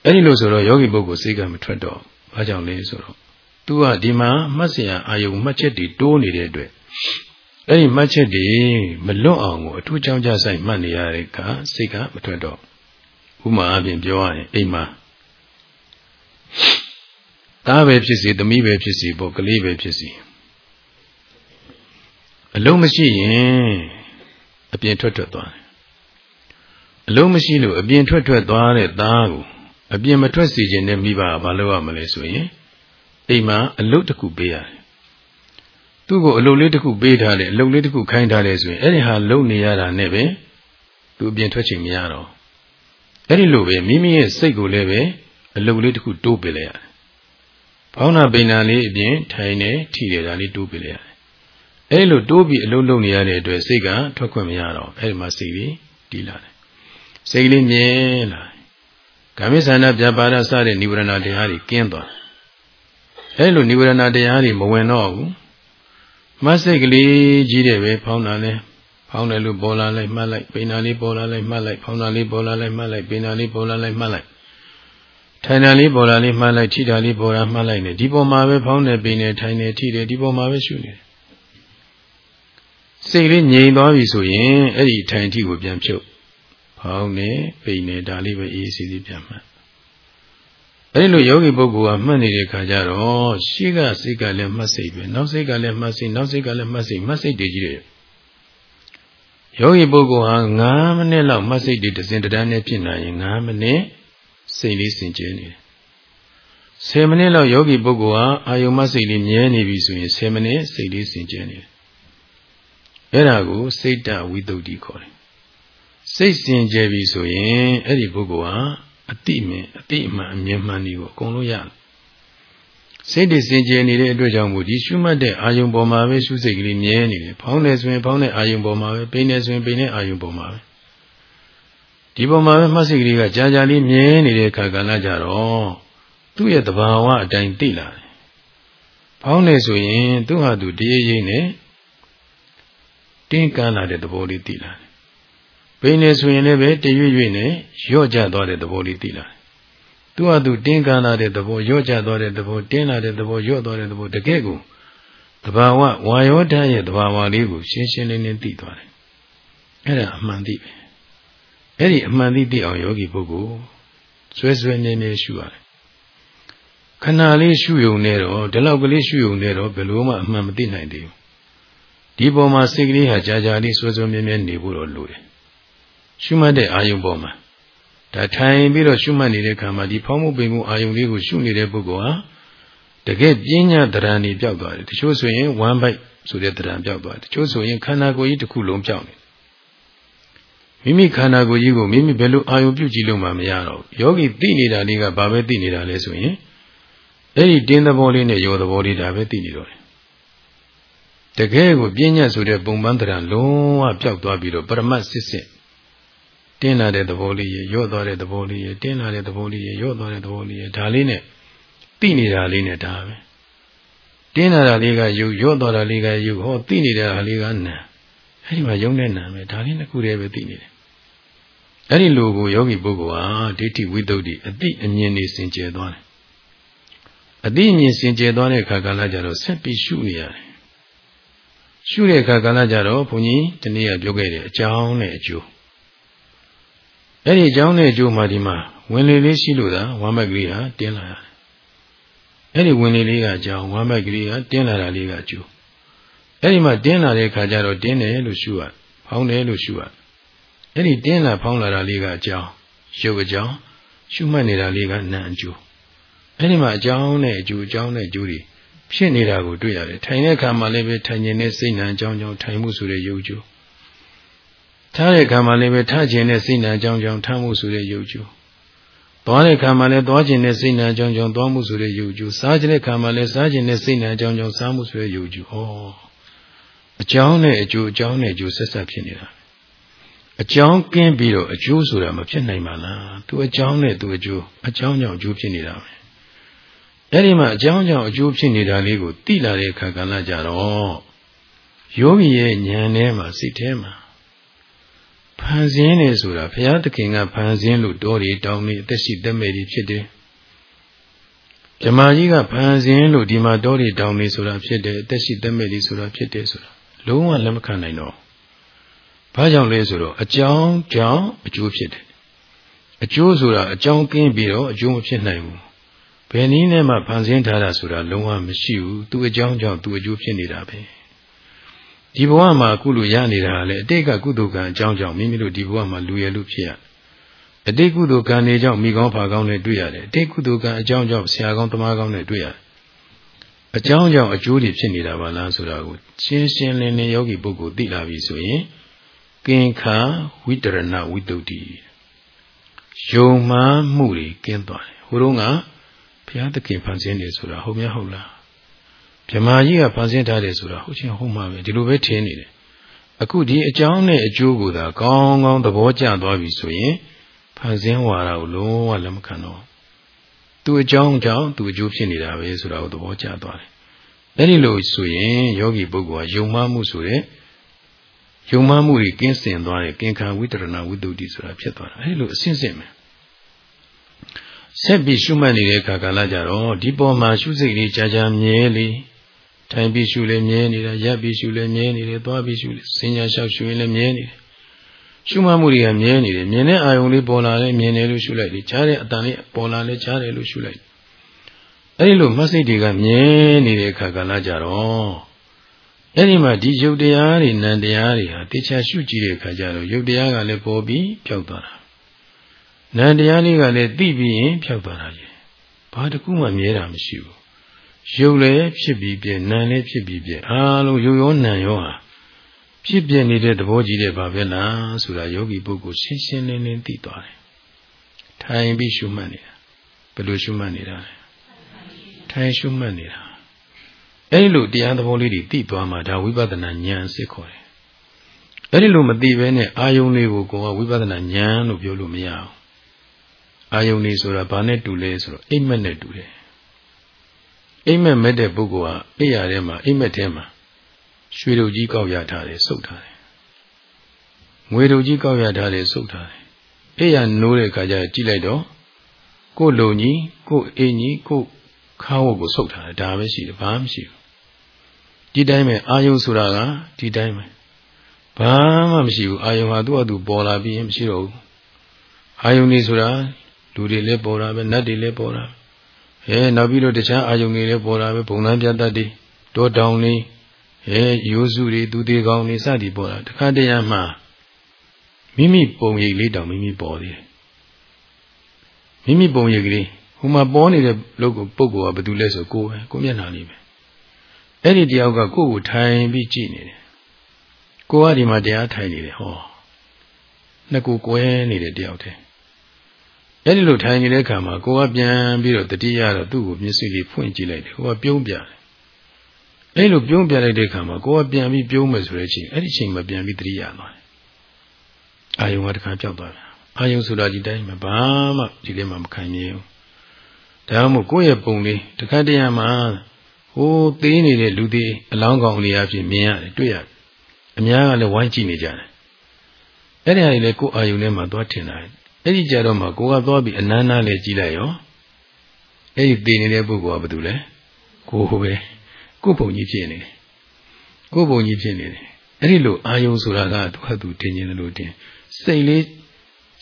အဲ့ဒီလိုဆိုတော့ယောဂီပုဂ္ဂိုလ်စိတ်ကမထွက်တော့ဘာကြောင့်လဲဆိုတော့သူကဒီမှာမှတ်စရာအာယုံမှတ်ချက်တွေတိုးနေတဲ့အတွက်အဲ့ဒီမှတ်ချက်တွေမလွတ်အောင်ကိုအထူးကြောင်းကြဆိုင်မှတ်နေရတဲ့အခါစိတ်ကမထွက်တော့ဥမာအပြင်ပြောရရင်အိမ်မှာ သားပဲဖြစ်စီသမီးပဲဖြစ်စီပေါ့ကလေးပဲဖြစ်စီအလုံးမရှိရင်အပြင်ထွက်ထွက်သွားတယ်အလုံးမရှိလို့အပြင်ထွက်ထွက်သွားတဲ့သားကိုအပြင်မထွက်စီခြင်းနဲ့မိဘကဘာလုပ်ရမလဲဆိုရင်အိမ်မှာအလုပ်တစ်ခုပေးရတယ်သူ့ကိုအလုပ်လေးတစ်ခုပေးထားတယ်အလုပ်လေးတစ်ခုခိုင်းထားတယ်ဆိုရင်အဲ့ဒီဟာလုပ်နေရတာနဲ့ပဲသူအပြင်ထွက်ချင်မရတော့အဲ့ဒီလိုပဲမိမိရဲ့စိတ်ကိုလည်းပဲ အလုပ်လေးတစ်ခုတိုးပေးလိုက်ရတယ်။ဘောင်းနာပိန်နာလေးအပြင်ထိုင်နေထိတယ်ဒါလေးတိုးပေးလိုက်ရတယ်။အဲ့လိုတိုးပြီးအလုပ်လုပ်နေရတဲ့အတွက်စိတ်ကထွက်ခွင့်မရတော့အဲ့ဒီမှာစိတ်လေးတီးလာတယ်။စိတ်လေးမြဲလာ။ကာမိသနာပြပါဒစတဲ့និဝရဏတရားတွေကင်းသွားတယ်။အဲ့လိုនិဝရဏတရားတွေမဝင်တော့ဘူး။မစိတ်ကလေးကြီးတယ်ပဲဖောင်းတာလဲဖောင်းတယ်လို့ပေါ်လာလိုက်မှတ်လိုက်ပိန်နာလေးပေါ်လာလိုက်မှတ်လိုက်ဖောင်းတာလေးပေါ်လာလိုက်မှတ်လိုက်ပိန်နာလေးပေါ်လာလိုက်မှတ်လိုက် ထိုင်တာလေးပေါ်လာလေးမှတ်လိုက်ထိတာလေးပေါ်လာမှတ်လိုက်နေဒီပေါ်မှာပဲဖောင်းနေပိန်နေထိုင်နေထိတယ်ဒီပေါ်မှာပဲရှုနေတယ်စိတ်လေးငြိမ်သွားပြီဆိုရင်အဲ့ဒီထိုင်ထိကိုပြန်ဖြုတ်ဖောင်းနေပိန်နေဒါလေးပဲအေးစီစီပြန်မှတ်အဲ့လိုယောဂီပုဂ္ဂိုလ်ကမှတ်နေတဲ့ခါကျတော့ရှေ့ကစိတ်ကလည်းမှတ်စိတ်ပဲနောက်စိတ်ကလည်းမှတ်စိတ်နောက်စိတ်ကလည်းမှတ်စိတ်မှတ်စိတ်တွေကြီးတယ်ယောဂီပုဂ္ဂိုလ်ဟာ9မိနစ်လောက်မှတ်စိတ်တွေတစ်စင်တန်းနဲ့ဖြစ်နိုင်ရင်9မိနစ် စိတ်လေးစင်ကြဲနေတယ်10မိနစ်လောက်ယောဂီပုဂ္ဂိုလ်ဟာအာယုံမစိတ်လေးမြဲနေပြီဆိုရင်10မိနစ်စိတ်လေးစင်ကြဲနေတယ်အဲ့ဒါကိုစိတ်တဝိတုဒ္ဓိခေါ်တယ်စိတ်စင်ကြဲပြီဆိုရင်အဲ့ဒီပုဂ္ဂိုလ်ဟာအတိမင်အတိအမှန်အမြဲမှန်ဒီကိုအကုန်လုံးရတယ်စိတ်တွေစင်ကြယ်နေတဲ့အတွက်ကြောင့်မို့ဒီရှုမှတ်တဲ့အာယုံပေါ်မှာပဲရှုစိတ်ကလေးမြဲနေတယ်။ဖောင်းနေဆိုရင်ဖောင်းတဲ့အာယုံပေါ်မှာပဲပိန်နေဆိုရင်ပိန်တဲ့အာယုံပေါ်မှာပဲ ဒီပုံမှာပဲမှတ်စိတ်ကလေးကကြာကြာလေးမြဲနေတဲ့အခါကလည်းကြတော့သူ့ရဲ့သဘာဝအတိုင်းသိလာတယ်။ဖောင်းနေဆိုရင်သူ့ဟာသူတရေရိပ်နဲ့တင်းကန်းလာတဲ့သဘောလေးသိလာတယ်။ပိန်နေဆိုရင်လည်းပဲတရွေ့ရွေ့နဲ့ရော့ကျသွားတဲ့သဘောလေးသိလာတယ်။သူ့ဟာသူတင်းကန်းလာတဲ့သဘောရော့ကျသွားတဲ့သဘောတင်းလာတဲ့သဘောရော့သွားတဲ့သဘောတကယ်ကိုသဘာဝဝါယောဓာတ်ရဲ့သဘာဝလေးကိုရှင်းရှင်းလင်းလင်းသိသွားတယ်။အဲ့ဒါအမှန်သိပဲ။ အဲ့ဒီအမှန်သိသိအောင်ယောဂီပုဂ္ဂိုလ်ဆွဲဆွဲနေနေရှုရတယ်ခဏလေးရှုယုံနေတော့ဒီလောက်ကလေးရှုယုံနေတော့ဘယ်လိုမှအမှန်မသိနိုင်သေးဘူးဒီပုံမှာစိတ်ကလေးဟာကြာကြာလေးဆွဲဆွဲမြဲမြဲနေဖို့တော့လိုတယ်ရှုမှတ်တဲ့အာယုံပေါ်မှာဒါထိုင်ပြီးတော့ရှုမှတ်နေတဲ့ခံမှာဒီဖောင်းမှုပင်မှုအာယုံလေးကိုရှုနေတဲ့ပုဂ္ဂိုလ်ဟာတကယ်ပညာတရံနေပြောက်သွားတယ်တချို့ဆိုရင်ဝမ်းပိုက်ဆိုတဲ့တရံပြောက်သွားတယ်တချို့ဆိုရင်ခန္ဓာကိုယ်ကြီးတစ်ခုလုံးပြောက်နေ မိမိခန္ဓာကိုယ်ကြီးကိုမိမိဘယ်လိုအာယုံပြုကြည့်လို့မှမရတော့ဘူးယောဂီသိနေတာလေးကဘာပဲသိနေတာလဲဆိုရင်အဲ့ဒီတင်းသဘောလေးနဲ့ရောသဘောလေးဒါပဲသိနေတော့တယ်တကယ်ကိုပြဉ္ညာဆိုတဲ့ပုံပန်းတရားလုံးဝပျောက်သွားပြီးတော့ပရမတ်စစ်စစ်တင်းလာတဲ့သဘောလေးရေရော့သွားတဲ့သဘောလေးရေတင်းလာတဲ့သဘောလေးရေရော့သွားတဲ့သဘောလေးရေဒါလေးနဲ့သိနေတာလေးနဲ့ဒါပဲတင်းလာတာလေးကယုတ်ရော့သွားတာလေးကယုတ်ဟောသိနေတာလေးကနာအဲ့ဒီမှာယုံတဲ့နာပဲဒါလေးနှစ်ခုတည်းပဲသိနေတယ် အဲ့ဒီလိုကိုယောဂီပုဂ္ဂိုလ်ဟာဒိဋ္ဌိဝိသုဒ္ဓိအတိအမြင်နေစင်ကြယ်သွားတယ်အတိအမြင်စင်ကြယ်သွားတဲ့အခါကာလကြတော့ဆက်ပြီးရှုနေရတယ်ရှုတဲ့အခါကာလကြတော့ဘုန်းကြီးဒီနေ့ကပြောခဲ့တဲ့အကြောင်းနဲ့အကျိုးအဲ့ဒီအကြောင်းနဲ့အကျိုးမှဒီမှာဝင်လေလေးရှိလို့သာဝမ်းမက်ကလေးဟာတင်းလာရတယ်အဲ့ဒီဝင်လေလေးကအကြောင်းဝမ်းမက်ကလေးကတင်းလာတာလေးကအကျိုးအဲ့ဒီမှာတင်းလာတဲ့အခါကျတော့တင်းတယ်လို့ရှုရဖောင်းတယ်လို့ရှုရ အဲ့ဒီတင်းလာဖောင်းလာတာလေးကအကြောင်းရုပ်အကြောင်းရှုမှတ်နေတာလေးကနာအကျိုးအဲ့ဒီမှာအကြောင်းနဲ့အကျိုးအကြောင်းနဲ့အကျိုးတွေဖြစ်နေတာကိုတွေ့ရတယ်ထိုင်တဲ့အခါမှာလည်းပဲထိုင်ခြင်းနဲ့စိတ်နှံအကြောင်းကြောင့်ထိုင်မှုဆိုတဲ့ရုပ်ကျိုးထားတဲ့အခါမှာလည်းပဲထားခြင်းနဲ့စိတ်နှံအကြောင်းကြောင့်ထားမှုဆိုတဲ့ရုပ်ကျိုးသွားတဲ့အခါမှာလည်းသွားခြင်းနဲ့စိတ်နှံအကြောင်းကြောင့်သွားမှုဆိုတဲ့ရုပ်ကျိုးစားခြင်းတဲ့အခါမှာလည်းစားခြင်းနဲ့စိတ်နှံအကြောင်းကြောင့်စားမှုဆိုတဲ့ရုပ်ကျိုးဩအကြောင်းနဲ့အကျိုးအကြောင်းနဲ့အကျိုးဆက်ဆက်ဖြစ်နေတာ အကြောင်းကင်းပြီးတော့အကျိုးဆိုတာမဖြစ်နိုင်ပါလားသူအကြောင်းနဲ့သူအကျိုးအကြောင်းကြောင့်အကျိုးဖြစ်နေတာပဲအဲ့ဒီမှာအကြောင်းကြောင့်အကျိုးဖြစ်နေတာလေးကိုသိလာတဲ့အခါကလည်းကြတော့ယောဂီရဲ့ဉာဏ်ထဲမှာစိတ်ထဲမှာဖန်ဆင်းနေဆိုတာဘုရားသခင်ကဖန်ဆင်းလို့တောတွေတောင်တွေအသက်ရှိသက်မဲ့တွေဖြစ်တယ်ဓမ္မကြီးကဖန်ဆင်းလို့ဒီမှာတောတွေတောင်တွေဆိုတာဖြစ်တယ်အသက်ရှိသက်မဲ့တွေဆိုတာဖြစ်တယ်ဆိုတာလုံးဝလက်မခံနိုင်တော့ ဘာကြောင့်လဲဆိုတော့အကြောင်းကြောင့်အကျိုးဖြစ်တယ်အကျိုးဆိုတာအကြောင်းကင်းပြီးတော့အကျိုးမဖြစ်နိုင်ဘူးဘယ်နည်းနဲ့မှဖန်ဆင်းထားတာဆိုတာလုံးဝမရှိဘူးသူအကြောင်းကြောင့်သူအကျိုးဖြစ်နေတာပဲဒီဘဝမှာကုလိုရနေတာကလည်းအတိတ်ကကုသိုလ်ကံအကြောင်းကြောင့်မိမိတို့ဒီဘဝမှာလူရလူဖြစ်ရအတိတ်ကုသိုလ်ကံတွေကြောင့်မိကောင်းဖာကောင်းနဲ့တွေ့ရတယ်အတိတ်ကုသိုလ်ကံအကြောင်းကြောင့်ဆရာကောင်းတမားကောင်းနဲ့တွေ့ရတယ်အကြောင်းကြောင့်အကျိုးတွေဖြစ်နေတာပါလားဆိုတာကိုရှင်းရှင်းလင်းလင်းယောဂီပုဂ္ဂိုလ်သိလာပြီဆိုရင် ကင်ခာဝိတရဏဝိတုဒ္ဓိယုံမှမှုတွေကင်းသွားတယ်ဟိုတုန်းကဘုရားသခင်ဖန်ဆင်းတယ်ဆိုတာဟုတ်များဟုတ်လားမြမာကြီးကဖန်ဆင်းထားတယ်ဆိုတာဟုတ်ချင်းဟုတ်မှာပဲဒီလိုပဲထင်နေတယ်အခုဒီအကြောင်းနဲ့အကျိုးကိုသာကောင်းကောင်းသဘောကျသွားပြီဆိုရင်ဖန်ဆင်းဝါဒကိုလုံးဝလက်မခံတော့သူအကြောင်းကြောင့်သူအကျိုးဖြစ်နေတာပဲဆိုတာကိုသဘောကျသွားတယ်အဲ့ဒီလိုဆိုရင်ယောဂီပုဂ္ဂိုလ်ကယုံမှမှုဆိုတဲ့ ယုံမှမှုတွေကင်းစင်သွားတယ်ကင်္ခာဝိတရဏဝိတ္တုတိဆိုတာဖြစ်သွားတာအဲ့ဒီလိုအစဉ်စဉ်ပဲဆက်ပြီးရှုမှတ်နေတဲ့အခါကာလကြတော့ဒီပေါ်မှာရှုစိတ်လေးကြာကြာမြဲလေထိုင်ပြီးရှုလည်းမြဲနေတာရပ်ပြီးရှုလည်းမြဲနေတယ်သွားပြီးရှုစင်ညာလျှောက်ရှုရင်လည်းမြဲနေတယ်ရှုမှတ်မှုတွေကမြဲနေတယ်မြင်တဲ့အာယုံလေးပေါ်လာလဲမြင်တယ်လို့ရှုလိုက်တယ်ကြားတဲ့အတန်လေးပေါ်လာလဲကြားတယ်လို့ရှုလိုက်အဲ့ဒီလိုမှတ်စိတ်တွေကမြဲနေတဲ့အခါကာလကြတော့ အဲ့ဒီမှာဒီယုတ်တရားတွေနံတရားတွေဟာတေချာရှုကြည့်တဲ့အခါကျတော့ယုတ်တရားကလည်းပေါ်ပြီးပျောက်သွားတာနံတရားလေးကလည်းသိပြီးရင်ဖြောက်သွားတာကြီးဘာတခုမှမြဲတာမရှိဘူးရုပ်လည်းဖြစ်ပြီးပြည့်နံလည်းဖြစ်ပြီးပြည့်အားလုံးရုပ်ရောနံရောဟာဖြစ်ပြနေတဲ့သဘောကြီးတဲ့ဘာပဲလားဆိုတာယောဂီပုဂ္ဂိုလ်ရှင်းရှင်းလင်းလင်းသိသွားတယ်ထိုင်ပြီးရှုမှတ်နေတာဘယ်လိုရှုမှတ်နေတာလဲထိုင်ရှုမှတ်နေတာ အဲဒီလိုတရားသဘောလေးတွေသိသွားမှဒါဝိပဿနာဉာဏ်စစ်ခေါ်တယ်အဲဒီလိုမသိဘဲနဲ့အာယုံလေးကိုကိုယ်ကဝိပဿနာဉာဏ်လို့ပြောလို့မရအောင်အာယုန်နေဆိုတာဘာနဲ့တူလဲဆိုတော့အိမ်မက်နဲ့တူတယ်အိမ်မက်မဲ့တဲ့ပုဂ္ဂိုလ်ဟာအိယာထဲမှာအိမ်မက်ထဲမှာရွှေတို့ကြီးကောက်ရထားတယ်စုပ်ထားတယ်ငွေတို့ကြီးကောက်ရထားတယ်စုပ်ထားတယ်အိယာနိုးတဲ့အခါကျကြည့်လိုက်တော့ကိုယ်လုံကြီးကိုယ်အိမ်ကြီးကိုယ် ခါဝတ်ကိုစုပ်ထားတယ်ဒါပဲရှိတယ်ဘာမှမရှိဘူးဒီတိုင်းပဲအာယုန်ဆိုတာကဒီတိုင်းပဲဘာမှမရှိဘူးအာယုန်ဟာသူ့အတူပေါ်လာပြီးရင်မရှိတော့ဘူးအာယုန်နေဆိုတာလူတွေလည်းပေါ်တာပဲနတ်တွေလည်းပေါ်တာအဲနောက်ပြီးတော့တခြားအာယုန်တွေလည်းပေါ်တာပဲဘုံသားပြတ်တတ်တွေတောတောင်တွေအဲရိုးစုတွေသူသေးကောင်းတွေစသည်ပေါ်တာတခါတည်းရမှာမိမိပုံရိပ်လေးတောင်မိမိပေါ်သေးတယ်မိမိပုံရိပ်ကလေးဟို မှာပေါ်နေတဲ့လုတ်ကိုပုဂ္ဂိုလ်ကဘာလို့လဲဆိုကိုယ်ပဲကိုမျက်နှာလေးပဲအဲ့ဒီတယောက်ကကိုယ့်ကိုထိုင်ပြီးကြည့်နေတယ်ကိုကဒီမှာတရားထိုင်နေတယ်ဟောနှစ်ကိုကွဲနေတဲ့တယောက်တည်းအဲ့ဒီလိုထိုင်နေတဲ့အခါမှာကိုကပြန်ပြီးတော့တတိယတော့သူ့ကိုမျက်စိလေးဖွင့်ကြည့်လိုက်တယ်ကိုကပြုံးပြတယ်အဲ့လိုပြုံးပြလိုက်တဲ့အခါမှာကိုကပြန်ပြီးပြုံးမယ်ဆိုတဲ့အချိန်အဲ့ဒီအချိန်မှာပြန်ပြီးတတိယသွားတယ်အာယုံကတခါပြောက်သွားတယ်အာယုံဆိုတာဒီတိုင်းမှာဘာမှဒီထဲမှာမခံမြင်ဘူး ဒါမှမဟုတ်ကိုယ့်ရဲ့ပုံလေးတခါတည်းမှာဟိုးသေးနေတဲ့လူသေးအလောင်းကောင်လေးအဖြစ်မြင်ရတယ်တွေ့ရတယ်အများကလည်းဝိုင်းကြည့်နေကြတယ်အဲ့ဒီဟာတွေလည်းကိုယ်အာယုံထဲမှာသွားထင်တာအဲ့ဒီကြတော့မှကိုကသွားပြီးအနန္နာလေးကြည့်လိုက်ရောအဲ့ဒီသေနေတဲ့ပုဂ္ဂိုလ်ကဘာတူလဲကိုပဲကိုယ်ပုံကြီးဖြစ်နေတယ်ကိုယ်ပုံကြီးဖြစ်နေတယ်အဲ့ဒီလိုအာယုံဆိုတာကသူ့ဟာသူထင်နေတယ်လို့ထင်စိတ်လေး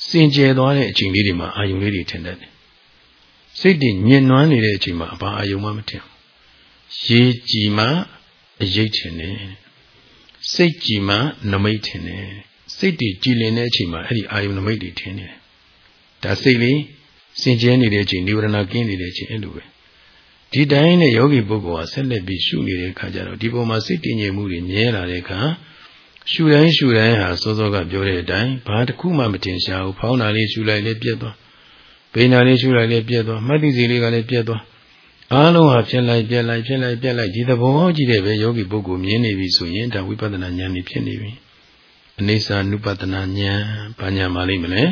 စင်ကြယ်သွားတဲ့အချိန်လေးတွေမှာအာယုံလေးတွေထင်တတ်တယ် စိတ်တွေညင်နွမ်းနေတဲ့အချိန်မှာအဘာအာယုံမှမထင်ရေကြည်မှအရေးထင်တယ်စိတ်ကြည်မှနမိတ်ထင်တယ်စိတ်တွေကြည်လင်တဲ့အချိန်မှာအဲ့ဒီအာယုံနမိတ်တွေထင်နေတယ်ဒါစိတ်လေးစင်ကြဲနေတဲ့အချိန်နိဝရဏကင်းနေတဲ့အချိန်အဲ့လိုပဲဒီတိုင်းနဲ့ယောဂီပုဂ္ဂိုလ်ဟာဆက်လက်ပြီးရှုနေတဲ့အခါကျတော့ဒီပုံမှာစိတ်တည်ငြိမ်မှုတွေမြဲလာတဲ့အခါရှုတိုင်းရှုတိုင်းဟာစောစောကပြောတဲ့အတိုင်းဘာတစ်ခုမှမတင်ရှားဘူးဖောင်းတာလေးရှုလိုက်လည်းပြတ်သွား ပိန်တာလေးရှုလိုက်လည်းပြတ်သွားမှတ်သိစီလေးကလည်းပြတ်သွားအားလုံးဟာဖြစ်လိုက်ပြက်လိုက်ဖြစ်လိုက်ပြက်လိုက်ဒီသဘောကြည့်တဲ့ပဲယောဂီပုဂ္ဂိုလ်မြင်နေပြီဆိုရင်ဒါဝိပဿနာဉာဏ်ကြီးဖြစ်နေပြီအနေစာနုပဒနာဉာဏ်ဘာဉာဏ်ပါလိမ့်မလဲ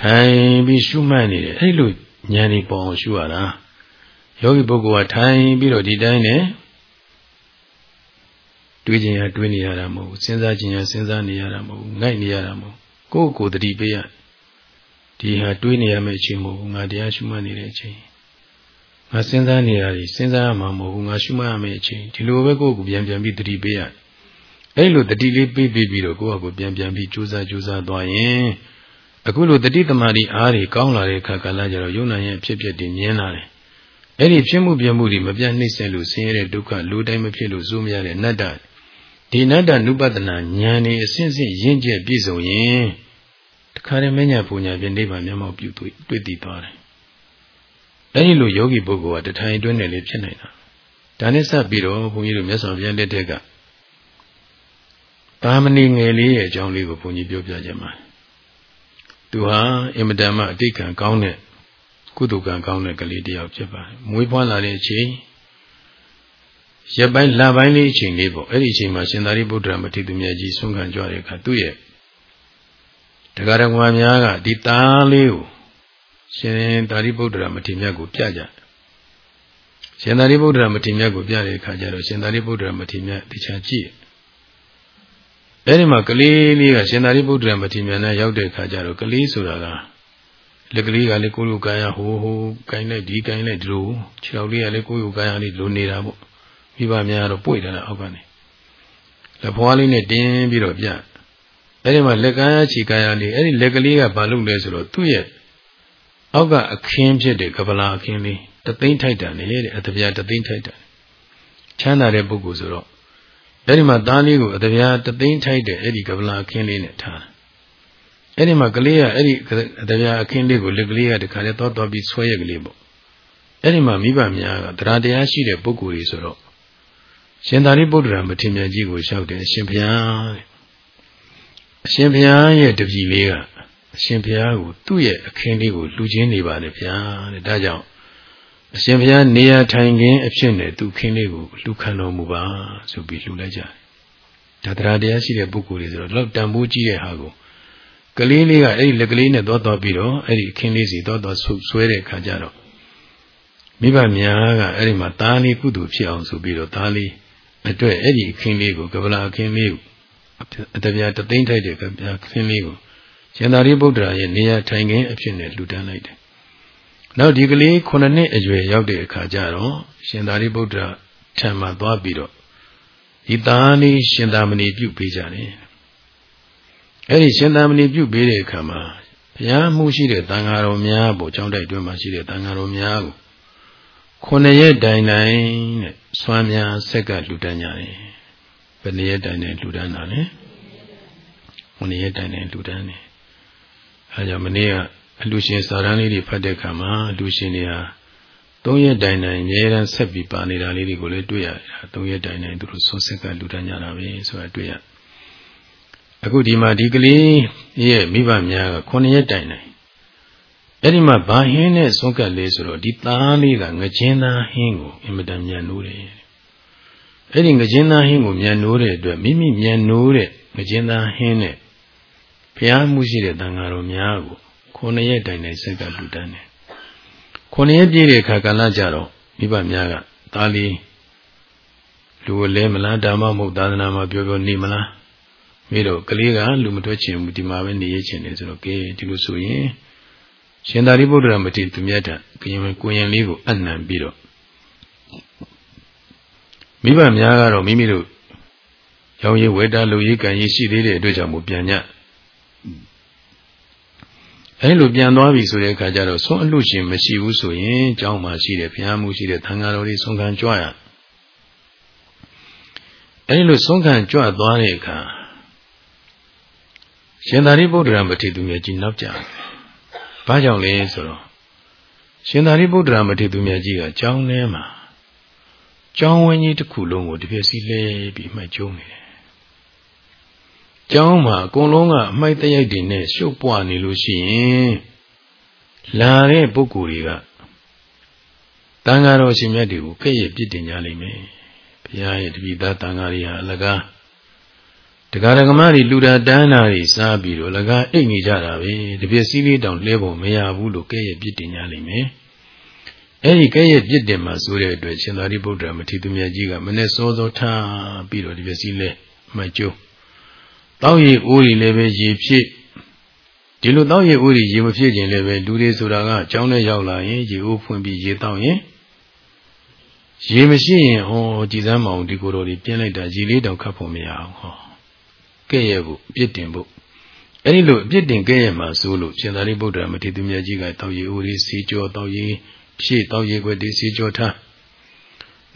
ထိုင်ပြီးရှုမှတ်နေတယ်အဲ့လိုဉာဏ်ကြီးပေါ်အောင်ရှုရတာယောဂီပုဂ္ဂိုလ်ကထိုင်ပြီးတော့ဒီတိုင်းနဲ့တွေးခြင်းရတွေးနေရတာမဟုတ်ဘူးစဉ်းစားခြင်းရစဉ်းစားနေရတာမဟုတ်ဘူးငိုက်နေရတာမဟုတ်ကိုယ့်ကိုယ်တတိပေးရ ဒီဟာတွေးနေရမယ့်အချိန်မဟုတ်ဘူးငါတရားရှုမှတ်နေတဲ့အချိန်ငါစဉ်းစားနေရတယ်စဉ်းစားရမှာမဟုတ်ဘူးငါရှုမှတ်ရမယ့်အချိန်ဒီလိုပဲကိုယ့်ကိုပြန်ပြန်ပြီးတတိပေးရအဲ့လိုတတိလေးပေးပြီးပြီးတော့ကိုယ့်ဟာကိုပြန်ပြန်ပြီးကြိုးစားကြိုးစားသွားရင်အခုလိုတတိသမารီအားတွေကောင်းလာတဲ့အခါကလည်းကျတော့ယုံနာရဲ့ဖြစ်ဖြစ်တည်မြင်လာတယ်အဲ့ဒီဖြစ်မှုပြမှုတွေမပြတ်နှိမ့်ဆက်လို့ဆင်းရဲတဲ့ဒုက္ခလူတိုင်းမဖြစ်လို့စိုးမရတဲ့နတ္တဒီနတ္တနုပဒနာဉာဏ်နေအစဉ်စဉ်ရင့်ကျက်ပြည့်စုံရင် တခါတည်းမညာပူညာပြနိဗ္ဗာန်မျက်မှောက်ပြုတွေ့တည်သွားတယ်အဲဒီလိုယောဂီပုဂ္ဂိုလ်ကတထိုင်တွင်းနဲ့လေးဖြစ်နေတာဒါနဲ့ဆက်ပြီးတော့ဘုန်းကြီးတို့မြတ်စွာဘုရားလက်ထက်ကသာမဏေငယ်လေးရဲ့အကြောင်းလေးကိုဘုန်းကြီးပြောပြခြင်းပါသူဟာအင်မတန်မှအတိတ်ကံကောင်းတဲ့ကုသကံကောင်းတဲ့ကလေးတယောက်ဖြစ်ပါတယ်မွေးဖွားလာတဲ့အချိန်ရက်ပိုင်းလပိုင်းလေးအချိန်လေးပေါ့အဲ့ဒီအချိန်မှာရှင်သာရိပုတ္တရာမထေရမြတ်ကြီးဆုံးခံကြတဲ့အခါသူ့ရဲ့ တရားတော်များကဒီသားလေးကိုရှင်သာရိပုတ္တရာမထေရမြတ်ကိုပြကြရှင်သာရိပုတ္တရာမထေရမြတ်ကိုပြတဲ့အခါကျတော့ရှင်သာရိပုတ္တရာမထေရမြတ်တရားကြည့်အဲ့ဒီမှာကလေးလေးကရှင်သာရိပုတ္တရာမထေရမြတ်နဲ့ရောက်တဲ့အခါကျတော့ကလေးဆိုတာကလက်ကလေးကလည်းကိုယ်လိုကာယဟိုဟိုကိုင်းလိုက်ဒီကိုင်းလိုက်ဒီလိုခြေထောက်လေးကလည်းကိုယ်လိုကာယလေးလိုနေတာပေါ့မိဘများတော့ပွေ့တယ်အောက်ကနေလက်ဖွားလေးနဲ့တင်းပြီးတော့ပြ အဲ့ဒီမှာလက်ကာယခြေကာယလေးအဲ့ဒီလက်ကလေးကဘာလုပ်လဲဆိုတော့သူ့ရဲ့အောက်ကအခင်းဖြစ်တဲ့ကပလာအခင်းလေးတသိန်းထိုက်တာနေတဲ့အတပြားတသိန်းထိုက်တာချမ်းသာတဲ့ပုဂ္ဂိုလ်ဆိုတော့အဲ့ဒီမှာသားလေးကိုအတပြားတသိန်းထိုက်တဲ့အဲ့ဒီကပလာအခင်းလေးနဲ့ထားအဲ့ဒီမှာကလေးကအဲ့ဒီအတပြားအခင်းလေးကိုလက်ကလေးကတခါလေသွားသွားပြီးဆွဲရကလေးပေါ့အဲ့ဒီမှာမိဘများကတရားတရားရှိတဲ့ပုဂ္ဂိုလ်တွေဆိုတော့ရှင်သာရိပုတ္တရာမထေရမြတ်ကြီးကိုလျှောက်တယ်အရှင်ဘုရားတဲ့ အရှင်ဘုရားရဲ့တပည့်လေးကအရှင်ဘုရားကိုသူ့ရဲ့အခင်းလေးကိုလှူခြင်းနေပါတယ်ဗျာတဲ့ဒါကြောင့်အရှင်ဘုရားနေရာထိုင်ခင်းအဖြစ်နဲ့သူ့ခင်းလေးကိုလှူခံတော်မူပါဆိုပြီးလှူလိုက်ကြတယ်ဒါတရားတရားရှိတဲ့ပုဂ္ဂိုလ်တွေဆိုတော့လောက်တန်ဖိုးကြီးတဲ့ဟာကိုကလေးလေးကအဲ့ဒီလက်ကလေးနဲ့သွားသွားပြီးတော့အဲ့ဒီအခင်းလေးစီသွားသွားဆုပ်ဆွဲတဲ့ခါကျတော့မိဘများကအဲ့ဒီမှာသားလေးကုသိုလ်ဖြစ်အောင်ဆိုပြီးတော့သားလေးအတွက်အဲ့ဒီအခင်းလေးကိုကပလာအခင်းလေးကို အတပြားတသိန်းထိုက်တဲ့ကပလာအခင်းလေးကိုရှင်သာရိပုတ္တရာရဲ့နေရာထိုင်ခင်းအဖြစ်နဲ့လူတန်းလိုက်တယ်။နောက်ဒီကလေး9နှစ်အရွယ်ရောက်တဲ့အခါကျတော့ရှင်သာရိပုတ္တရာထံမှာသွားပြီးတော့ဒီသားလေးရှင်သာမဏေပြုပေးကြတယ်။အဲ့ဒီရှင်သာမဏေပြုပေးတဲ့အခါမှာဘုရားမှုရှိတဲ့တန်ဃာတော်များပေါ့ကျောင်းတိုက်တွင်မှာရှိတဲ့တန်ဃာတော်များကိုခုနှစ်ရက်တိုင်တိုင်တဲ့စွမ်းများဆက်ကလူတန်းကြတယ်။ဘ ယ်နှစ်ရက်တိုင်တိုင်လူတန်းတာလဲ။ခုနှစ်ရက်တိုင်တိုင်လူတန်းတယ်အဲကြောင့်မနေ့ကအလူရှင်စာရန်လေးတွေဖတ်တဲ့အခါမှာအလူရှင်တွေဟာသုံးရက်တိုင်တိုင်အများရန်ဆက်ပြီးပါနေတာလေးတွေကိုလည်းတွေ့ရတယ်သုံးရက်တိုင်တိုင်သူတို့ဆုံးဆက်ကလူတန်းကြတာပဲဆိုတာတွေ့ရအခုဒီမှာဒီကလေးရဲ့မိဘများက9ရက်တိုင်တိုင်အဲ့ဒီမှာဘာဟင်းနဲ့ဆုံးကတ်လေးဆိုတော့ဒီသားလေးကငကြင်းသားဟင်းကိုအင်မတန်မြန်နိုးတယ် အဲ့ဒီငကြင်းသားဟင်းကိုမြန်နိုးတဲ့အတွက်မိမိမြန်နိုးတဲ့ငကြင်းသားဟင်းနဲ့ဘုရားမှုရှိတဲ့တန်ဃာတော်များကို9ရက်တိုင်တိုင်ဆက်ကလူတန်းတယ်9ရက်ပြည့်တဲ့အခါကာလကြတော့မိဘများကသားလေးလူလဲမလားဓမ္မမဟုတ်သာသနာမှာပြောပြောနေမလားမိတော့ကလေးကလူမထွက်ချင်ဘူးဒီမှာပဲနေရချင်တယ်ဆိုတော့ကဲဒီလိုဆိုရင်ရှင်သာရိပုတ္တရာမထေရသူမြတ်တာကရင်ကိုရင်လေးကိုအနံပြီးတော့ မိဘများကတော့မိမိတို့ရောင်ရည်ဝေတာလူရေးကံရေးရှိသေးတဲ့အတွက်ကြောင့်မို့ပြန်ညအဲလိုပြန်သွားပြီဆိုတဲ့အခါကျတော့ဆုံးအလို့ရှင်မရှိဘူးဆိုရင်ကျောင်းမှာရှိတဲ့ဘုရားမှုရှိတဲ့သံဃာတော်တွေဆုံးခံကြွရအဲဒီလိုဆုံးခံကြွသွားတဲ့အခါရှင်သာရိပုတ္တရာမထေရသူမြတ်ကြီးနောက်ကြ။ဘာကြောင့်လဲဆိုတော့ရှင်သာရိပုတ္တရာမထေရသူမြတ်ကြီးကကျောင်းထဲမှာ ကျောင်းဝင်းကြီးတစ်ခုလုံးကိုတပြည့်စီလဲပြီးမှတ်ကျုံနေတယ်။ကျောင်းမှာအကုန်လုံးကအမိုက်တရိုက်တွေနဲ့ရှုပ်ပွားနေလို့ရှိရင်လာတဲ့ပုဂ္ဂိုလ်တွေကတန်ဃာတော်ရှင်မြတ်တွေကိုကဲ့ရဲ့ပြစ်တင်ကြလိမ့်မယ်။ဘုရားရဲ့တပိသားတန်ဃာတွေဟာအလကားတရားဓမ္မတွေလူတာတန်းတာတွေစားပြီးတော့လကားအိတ်နေကြတာပဲတပြည့်စည်းလေးတောင်လဲဖို့မရဘူးလို့ကဲ့ရဲ့ပြစ်တင်ကြလိမ့်မယ် အဲ့ဒီကဲ့ရဲ့ပြစ်တင်မှာဆိုတဲ့အတွက်ရှင်သာရိပုတ္တရာမထေရသူမြတ်ကြီးကမနဲ့စောစောထားပြီးတော့ဒီပြည့်စည်းလဲမှကျိုးတောက်ရည်အိုးတွေလည်းပဲရေဖြစ်ဒီလိုတောက်ရည်အိုးတွေရေမဖြစ်ခြင်းလည်းပဲလူတွေဆိုတာကအကြောင်းနဲ့ရောက်လာရင်ရေအိုးဖွင့်ပြီးရေတောက်ရင်ရေမရှိရင်ဟောကြည်စမ်းမအောင်ဒီကိုယ်တော်တွေပြင်းလိုက်တာရေလေးတောင်ခတ်ဖို့မရအောင်ဟောကဲ့ရဲ့ဖို့ပြစ်တင်ဖို့အဲ့ဒီလိုအပြစ်တင်ကဲ့ရဲ့မှာဆိုလို့ရှင်သာရိပုတ္တရာမထေရသူမြတ်ကြီးကတောက်ရည်ဦးလေးစီကြောတောက်ရည် ဖြည့်တောက်ရည်ခွက်ဒီစီကြောထား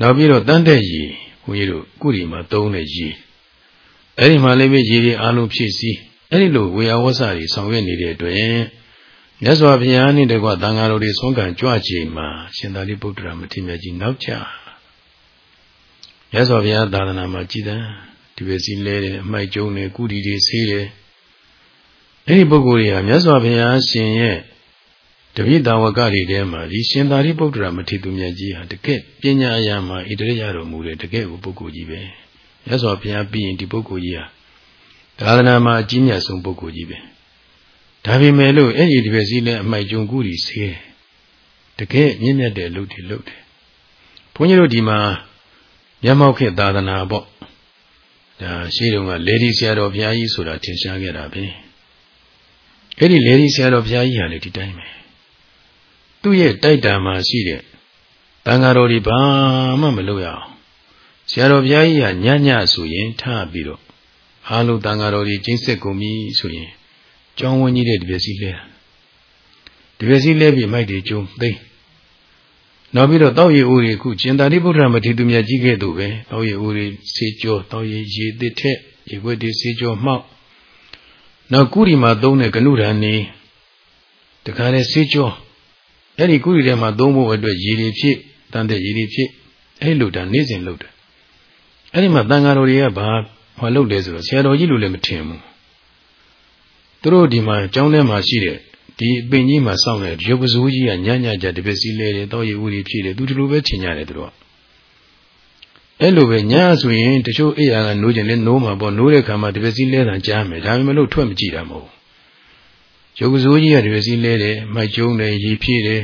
နောက်ပြီးတော့တန်းတဲ့ရည်ဘုန်းကြီးတို့ကုရီမှာသုံးတဲ့ရည်အဲ့ဒီမှာလည်းပဲရည်တွေအားလုံးဖြည့်စည်းအဲ့ဒီလိုဝေယဝဆတွေဆောင်ရွက်နေတဲ့အတွက်မြတ်စွာဘုရားနှင့်တကွသံဃာတော်တွေဆုံးခံကြွချိန်မှာရှင်သာရိပုတ္တရာမထေရမြတ်ကြီးနောက်ကျမြတ်စွာဘုရားသာသနာမှာကြည်တံဒီပဲစီလဲတယ်အမိုက်ကျုံတယ်ကုတီတွေဆေးတယ်အဲ့ဒီပုဂ္ဂိုလ်တွေဟာမြတ်စွာဘုရားရှင်ရဲ့ တပိတာဝကတွေထဲမှာဒီရှင်သာရိပုတ္တရာမထေရသူမြတ်ကြီးဟာတကယ်ပညာအရာမှာဣတရရတော်မူတဲ့တကယ်ကိုပုဂ္ဂိုလ်ကြီးပဲမြတ်စွာဘုရားပြီးရင်ဒီပုဂ္ဂိုလ်ကြီးဟာသာသနာမှာအကြီးမြတ်ဆုံးပုဂ္ဂိုလ်ကြီးပဲဒါပေမဲ့လို့အဲ့ဒီဒီပဲစီလဲအမိုက်ကျုံကုတီဆေးတယ်တကယ်မြင့်မြတ်တဲ့လူတွေလုပ်တယ်ဘုန်းကြီးတို့ဒီမှာမျက်မှောက်ခေတ်သာသနာပေါ့ဒါရှိတုန်းကလေဒီဆရာတော်ဘုရားကြီးဆိုတာထင်ရှားခဲ့တာပဲအဲ့ဒီလေဒီဆရာတော်ဘုရားကြီးဟာလေဒီတိုင်းပဲ သူ့ရဲ့တိုက်တာမှာရှိတဲ့တန်ဃာတော်တွေဘာမှမလုပ်ရအောင်ဆရာတော်ဘုရားကြီးဟာညညဆိုရင်ထပြီးတော့အားလုံးတန်ဃာတော်တွေကျင့်ဆက်ကုန်ပြီဆိုရင်ကျောင်းဝင်းကြီးတဲ့တပည့်စီလဲတပည့်စီလဲပြီးမိုက်တွေကျုံသိမ့်နောက်ပြီးတော့တောက်ရည်ဦးတွေအခုကျင်သာတိဗုဒ္ဓမထေရသူမြတ်ကြီးကဲ့သို့ပဲတောက်ရည်ဦးတွေစေကြောတောက်ရည်ရေသစ်ထက်ရေခွက်တွေစေကြောမှောက်နောက်ကုရီမှာသုံးတဲ့ကနုရန်နေတခါလေစေကြော အဲ့ဒီကုရီထဲမှာသုံးဖို့အတွက်ရေတွေဖြစ်တန်တဲ့ရေတွေဖြစ်အဲ့လိုတာနေ့စဉ်လုပ်တယ်အဲ့ဒီမှာတန်ဃာတော်တွေကဘာဟောလုပ်လဲဆိုတော့ဆရာတော်ကြီးလိုလည်းမထင်ဘူးသူတို့ဒီမှာကျောင်းထဲမှာရှိတဲ့ဒီအပင်ကြီးမှာစောင့်တဲ့ရုပ်ပစိုးကြီးကညညကြတပည့်စီလဲတယ်တောရည်ဦးတွေဖြစ်တယ်သူဒီလိုပဲထင်ကြတယ်သူတို့ကအဲ့လိုပဲညဆိုရင်တချို့အိယာကနိုးကျင်လဲနိုးမှာပေါ့နိုးတဲ့ခါမှာတပည့်စီလဲတာကြားမယ်ဒါပေမဲ့လို့ထွက်မကြည့်တာမဟုတ် ရုပ်ပစိုးကြီးကတပည့်စီလဲတယ်မိုက်ကျုံးတယ်ရေဖြည့်တယ်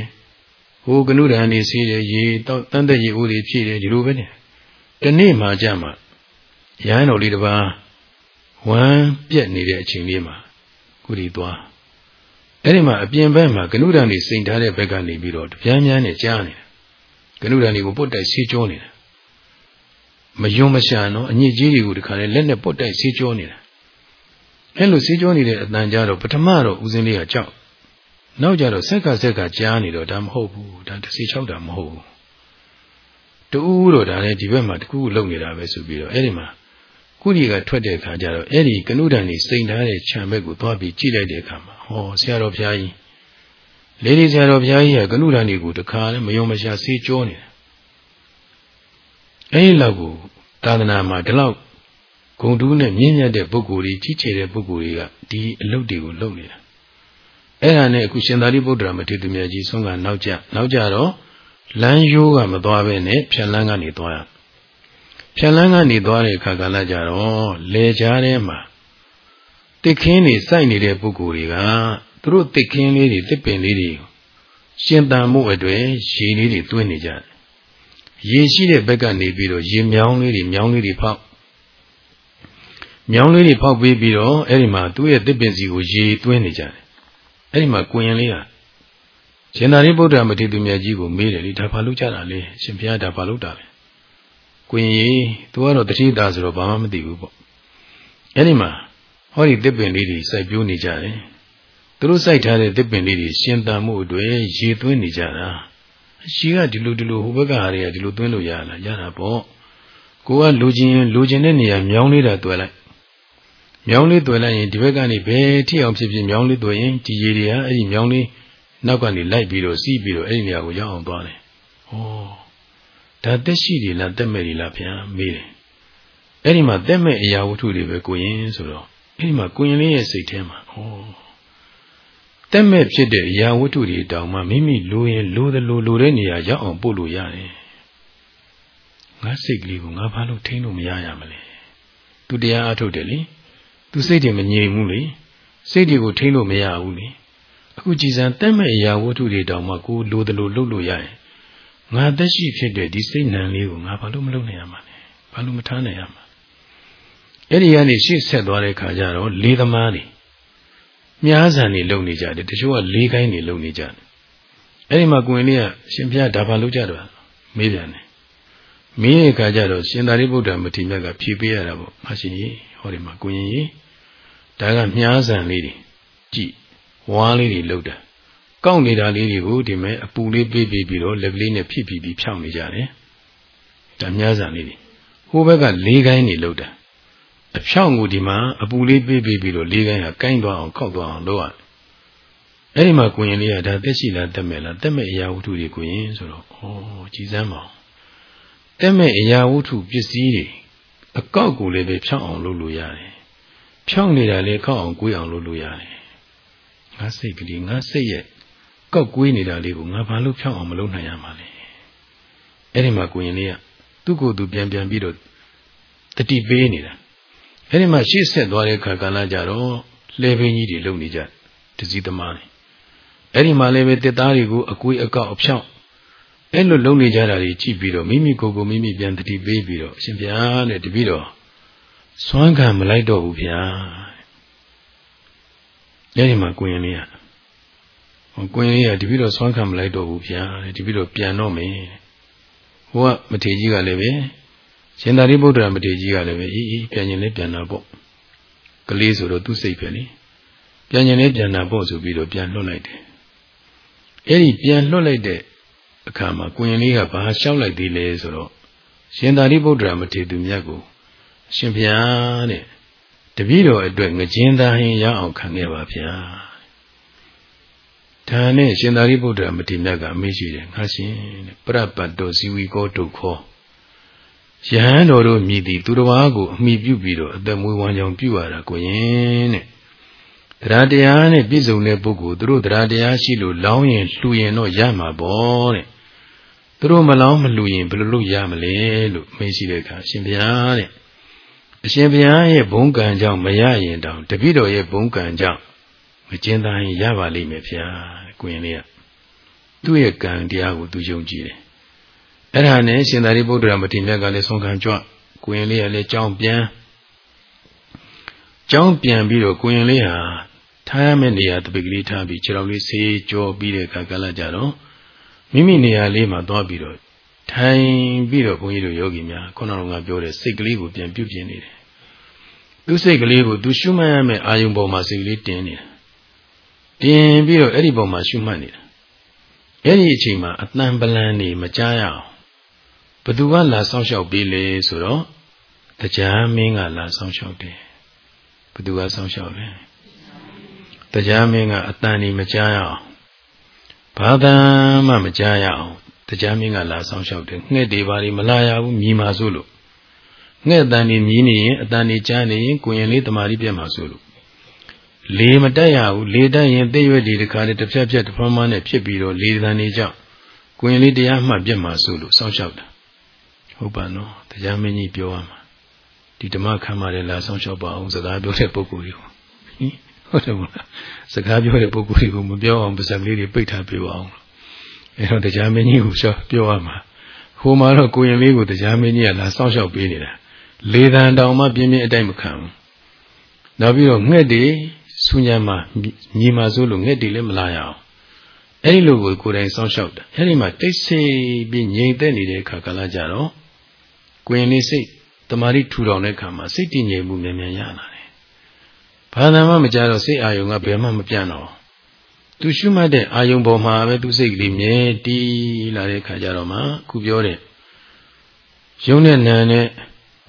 ဟိုကနုဒန်နေစီးတယ်ရေတောတန်းတဲ့ရေဦးတွေဖြည့်တယ်ဒီလိုပဲနေတနေ့မှကြမှာရဟန်းတော်လေးတစ်ပါးဝမ်းပြက်နေတဲ့အချိန်လေးမှာကုရီသွားအဲ့ဒီမှာအပြင်ဘက်မှာကနုဒန်တွေစိန်ထားတဲ့ဘက်ကနေပြီးတော့တပြန်းပြန်းနဲ့ကြားနေတာကနုဒန်တွေကိုပုတ်တိုက်ဆေးကြောနေတာမယုံမရှာနော်အညစ်အကြေးတွေကိုတခါလဲလက်နဲ့ပုတ်တိုက်ဆေးကြောနေတာ အဲ့လိုဆေးကြောနေတဲ့အတန်ကြတော့ပထမတော့ဦးစင်းလေးကကြောက်နောက်ကြတော့ဆက်ကဆက်ကကြားနေတော့ဒါမဟုတ်ဘူးဒါတစ်စီချောက်တာမဟုတ်ဘူးတူးတော့ဒါလည်းဒီဘက်မှာတကူလုံနေတာပဲဆိုပြီးတော့အဲ့ဒီမှာကုရီကထွက်တဲ့အခါကျတော့အဲ့ဒီကနုဒန်ကြီးစိန်ထားတဲ့ခြံဘက်ကိုသွားပြီးကြည့်လိုက်တဲ့အခါမှာဟောဆရာတော်ဘုရားကြီးလေးလေးဆရာတော်ဘုရားကြီးကကနုဒန်ကြီးကိုတခါလည်းမယုံမရှာဆေးကြောနေတယ်အဲ့ဒီလောက်ကိုသာသနာမှာဒီလောက် ဂုံတူးနဲ့မြင့်မြတ်တဲ့ပုဂ္ဂိုလ်တွေကြီးကျယ်တဲ့ပုဂ္ဂိုလ်တွေကဒီအလုပ်တွေကိုလုပ်နေတာအဲ့ဒါနဲ့အခုရှင်သာရိပုတ္တရာမထေရမြတ်ကြီးဆုံးကနောက်ကျနောက်ကျတော့လမ်းရိုးကမသွားဘဲနဲ့ဖြတ်လန်းကနေသွားရဖြတ်လန်းကနေသွားတဲ့အခါကလည်းကြတော့လေကြားထဲမှာတစ်ခင်းတွေစိုက်နေတဲ့ပုဂ္ဂိုလ်တွေကသူတို့တစ်ခင်းလေးတွေတစ်ပင်လေးတွေရှင်တန်မှုအတွက်ရေလေးတွေတွင်းနေကြတယ်ရေရှိတဲ့ဘက်ကနေပြီးတော့ရေမြောင်းလေးတွေမြောင်းလေးတွေဖောက် မြောင်းလေးတွေဖောက်ပေးပြီးတော့အဲ့ဒီမှာသူ့ရဲ့တစ်ပင်စီကိုရေတွင်းနေကြတယ်အဲ့ဒီမှာကိုရင်လေးကရှင်သာရိပုတ္တရာမထေရသူမြတ်ကြီးကိုမေးတယ်လေဒါဘာလို့ကြတာလဲရှင်ဘုရားဒါဘာလို့တာလဲကိုရင်ကြီးသူကတော့တတိတာဆိုတော့ဘာမှမသိဘူးပေါ့အဲ့ဒီမှာဟောဒီတစ်ပင်လေးတွေစိုက်ပျိုးနေကြတယ်သူတို့စိုက်ထားတဲ့တစ်ပင်လေးတွေရှင်တန်မှုအတွက်ရေသွင်းနေကြတာရေကဒီလိုဒီလိုဟိုဘက်ကဟာတွေကဒီလိုသွင်းလို့ရလားရတာပေါ့ကိုကလူချင်းလူချင်းတဲ့နေရာမြောင်းလေးတာတွေ့လိုက် မြောင်းလေးတွေ့လိုက်ရင်ဒီဘက်ကနေဘယ်ထိအောင်ဖြစ်ဖြစ်မြောင်းလေးတွေ့ရင်ဒီရေတွေကအဲ့ဒီမြောင်းလေးနောက်ကနေလိုက်ပြီးတော့စီးပြီးတော့အဲ့ဒီနေရာကိုရောက်အောင်သွားတယ်။ဩဒါတက်ရှိတွေလားတက်မဲ့တွေလားဗျာမေးတယ်။အဲ့ဒီမှာတက်မဲ့အရာဝတ္ထုတွေပဲကိုရင်ဆိုတော့အဲ့ဒီမှာကိုရင်လေးရဲ့စိတ်ထဲမှာဩတက်မဲ့ဖြစ်တဲ့အရာဝတ္ထုတွေတောင်မှမိမိလိုရင်လိုသလိုလိုတဲ့နေရာရောက်အောင်ပို့လို့ရတယ်။ငါစိတ်ကလေးကိုငါဘာလို့ထိန်းလို့မရရမလဲ။သူတရားအထုတ်တယ်လေ။ သူစိတ်တွေမငြိမ်ဘူးလေစိတ်တွေကိုထိန်းလို့မရဘူးလေအခုကြည်စံတက်မဲ့အရာဝတ္ထုတွေတောင်မှကိုလိုသလိုလုပ်လို့ရရင်ငါသက်ရှိဖြစ်တဲ့ဒီစိတ်နံလေးကိုငါဘာလို့မလုပ်နိုင်ရမှာလဲဘာလို့မထားနိုင်ရမှာအဲ့ဒီကနေရှေ့ဆက်သွားတဲ့ခါကျတော့လေးသမားတွေမြားဆန်နေလုံနေကြတယ်တချို့ကလေးကိုင်းနေလုံနေကြတယ်အဲ့ဒီမှာကိုရင်လေးကရှင်ဘုရားဒါဘာလုပ်ကြတော့မေးပြန်တယ် မင်းရဲ့ခါကျတော့ရှင်သာရိပုတ္တရာမထေရမြတ်ကဖြေပေးရတာပေါ့မရှင်ကြီးဟောဒီမှာကိုရင်ကြီးဒါကမြားဆန်လေးတွေကြည်ဝါးလေးတွေလောက်တာကောက်နေတာလေးတွေကိုဒီမဲ့အပူလေးပေးပြီးပြီးတော့လက်ကလေးနဲ့ဖြစ်ပြီးပြီးဖြောင်းနေကြတယ်ဒါမြားဆန်လေးတွေဟိုဘက်ကလေးကိုင်းနေလောက်တာအဖြောင်းကိုဒီမှာအပူလေးပေးပြီးပြီးတော့လေးကိုင်းကကိုင်းသွားအောင်ခောက်သွားအောင်လုပ်ရတယ်အဲ့ဒီမှာကိုရင်လေးကဒါတက်ရှိလားတက်မဲ့လားတက်မဲ့အရာဝတ္ထုတွေကိုရင်ဆိုတော့ဩကြည်စမ်းပါတ က်မဲ့အရာဝတ္ထုပစ္စည်းတွေအကောက်ကိုလည်းပဲဖြောင်းအောင်လုပ်လို့ရတယ်ဖြောင်းနေတာလည်းခောက်အောင်ကိုယ်အောင်လုပ်လို့ရတယ်ငါစိတ်ကလေးငါစိတ်ရဲ့ကောက်ကွေးနေတာလေးကိုငါဘာလို့ဖြောင်းအောင်မလုပ်နိုင်ရမှာလဲအဲ့ဒီမှာကိုရင်လေးကသူ့ကိုယ်သူပြန်ပြန်ပြီးတော့တတိပေးနေတာအဲ့ဒီမှာရှေ့ဆက်သွားတဲ့ခါကလာကြတော့လှဲပင်းကြီးတွေလုံနေကြတစည်းသမားတွေအဲ့ဒီမှာလည်းပဲတစ်သားတွေကိုအကွေးအကောက်အဖြောင်း အဲ့လိုလုံနေကြတာတွေကြည့်ပြီးတော့မိမိကိုယ်ကိုမိမိပြန်တတိပေးပြီးတော့အရှင်ဘုရားနဲ့တပည့်တော်စွမ်းခံမလိုက်တော့ဘူးဗျာအဲ့ဒီမှာကိုရင်လေးကဟိုကိုရင်လေးကတပည့်တော်စွမ်းခံမလိုက်တော့ဘူးဗျာတပည့်တော်ပြန်တော့မယ်ဟိုကမထေကြီးကလည်းပဲရှင်သာရိပုတ္တရာမထေကြီးကလည်းပဲအေးအေးပြန်ရင်လည်းပြန်တာပေါ့ကလေးဆိုတော့သူ့စိတ်ပဲလေပြန်ရင်လည်းပြန်တာပေါ့ဆိုပြီးတော့ပြန်လွတ်လိုက်တယ်အဲ့ဒီပြန်လွတ်လိုက်တဲ့ အခါမှာကိုရင်လေးကဘာလျှောက်လိုက်သေးလဲဆိုတော့ရှင်သာရိပုတ္တရာမထေရသူမြတ်ကိုရှင်ဘုရားတဲ့တပည့်တော်အတွက်ငကျင်းသားဟင်းရအောင်ခံခဲ့ပါဗျာဒါနဲ့ရှင်သာရိပုတ္တရာမထေရမြတ်ကအမေးရှိတယ်ငါရှင်တဲ့ပရပတ်တော်ဇီဝီကောဒုက္ခောယဟန်တော်တို့မြည်သည်သူတော်ဘာကိုအမိပြုပြီးတော့အသက်မွေးဝမ်းကြောင်းပြုရတာကိုယင်တဲ့တရားတရားနဲ့ပြည့်စုံတဲ့ပုဂ္ဂိုလ်သူတို့တရားတရားရှိလို့လောင်းရင်လှူရင်တော့ရမှာပေါ့တဲ့ သူတို့မလောင်းမလှူရင်ဘယ်လိုလုပ်ရမလဲလို့မေးရှိတဲ့အခါရှင်ဘုရားတဲ့အရှင်ဘုရားရဲ့ဘုံကံကြောင့်မရရင်တောင်တပည့်တော်ရဲ့ဘုံကံကြောင့်မကျင်းသားရင်ရပါလိမ့်မယ်ဗျာကိုရင်လေးကသူ့ရဲ့ကံတရားကိုသူယုံကြည်တယ်အဲ့ဒါနဲ့ရှင်သာရိပုတ္တရာမထေရမြတ်ကလည်းဆုံးခံကြွကိုရင်လေးကလည်းကြောင်းပြန်ကြောင်းပြန်ပြီးတော့ကိုရင်လေးဟာထားရမယ့်နေရာတပိကလေးထားပြီးခြေတော်လေးဆေးကြောပြီးတဲ့အခါကလည်းကြတော့ မိမိနေရာလေးမှာသွားပြီးတော့ထိုင်ပြီးတော့ဘုန်းကြီးတို့ယောဂီများခုနကပြောတဲ့စိတ်ကလေးကိုပြန်ပြုပြင်နေတယ်သူစိတ်ကလေးကိုသူရှုမှတ်ရမယ့်အာယုံပေါ်မှာစိတ်ကလေးတင်နေတာတင်ပြီးတော့အဲ့ဒီပေါ်မှာရှုမှတ်နေတာအဲ့ဒီအချိန်မှာအတန်ပလန်နေမကြားရအောင်ဘသူကလာဆောင်းလျှောက်ပေးလေဆိုတော့တရားမင်းကလာဆောင်းလျှောက်တယ်ဘသူကဆောင်းလျှောက်လဲတရားမင်းကအတန်နေမကြားရအောင် ဘာသာမှမကြားရအောင်တရားမင်းကလာဆောင်လျှောက်တယ်ငှက်တွေပါလိမလာရဘူးမြည်မာစို့လို့ငှက်အတန်နေမြည်နေရင်အတန်နေကြားနေရင်ကိုရင်လေးတမာရီပြတ်မှာဆိုလို့လေမတက်ရဘူးလေတက်ရင်သိရွက်ဒီတခါလေတစ်ဖြတ်ဖြတ်တစ်ဖမ်းမနဲ့ဖြစ်ပြီးတော့လေတန်နေကြောက်ကိုရင်လေးတရားမှတ်ပြတ်မှာဆိုလို့စောင့်ရှောက်တာဟုတ်ပါနော်တရားမင်းကြီးပြောရမှာဒီဓမ္မခံမှာလည်းလာစောင့်ရှောက်ပါအောင်စကားပြောတဲ့ပုဂ္ဂိုလ်တွေကို ဟုတ်တယ်မလားစကားပြောတဲ့ပုဂ္ဂိုလ်တွေကိုမပြောအောင်ပါစံလေးတွေပိတ်ထားပြပါအောင်အဲတော့တရားမင်းကြီးကိုပြောရမှာဟိုမှာတော့ကိုရင်လေးကိုတရားမင်းကြီးကလာစောင့်ရှောက်ပေးနေတာလေတံတောင်မှပြင်းပြင်းအတိုက်မခံဘူးနောက်ပြီးတော့ငှက်တွေဆူညံမှာညီမာဆိုးလို့ငှက်တွေလည်းမလာရအောင်အဲ့ဒီလိုကိုကိုယ်တိုင်စောင့်ရှောက်တာအဲ့ဒီမှာတိတ်ဆိတ်ပြီးငြိမ်သက်နေတဲ့အခါကလည်းကြတော့ကိုရင်လေးစိတ်တမာတိထူထောင်တဲ့အခါမှာစိတ်တည်ငြိမ်မှုမြန်မြန်ရလာတယ် ဘာသာမှမကြတော့စိတ်အာယုံကဘယ်မှမပြန့်တော့သူရှုမှတ်တဲ့အာယုံပေါ်မှာပဲသူစိတ်ကလေးမြဲတည်လာတဲ့အခါကျတော့မှခုပြောတဲ့ယုံနဲ့နာနဲ့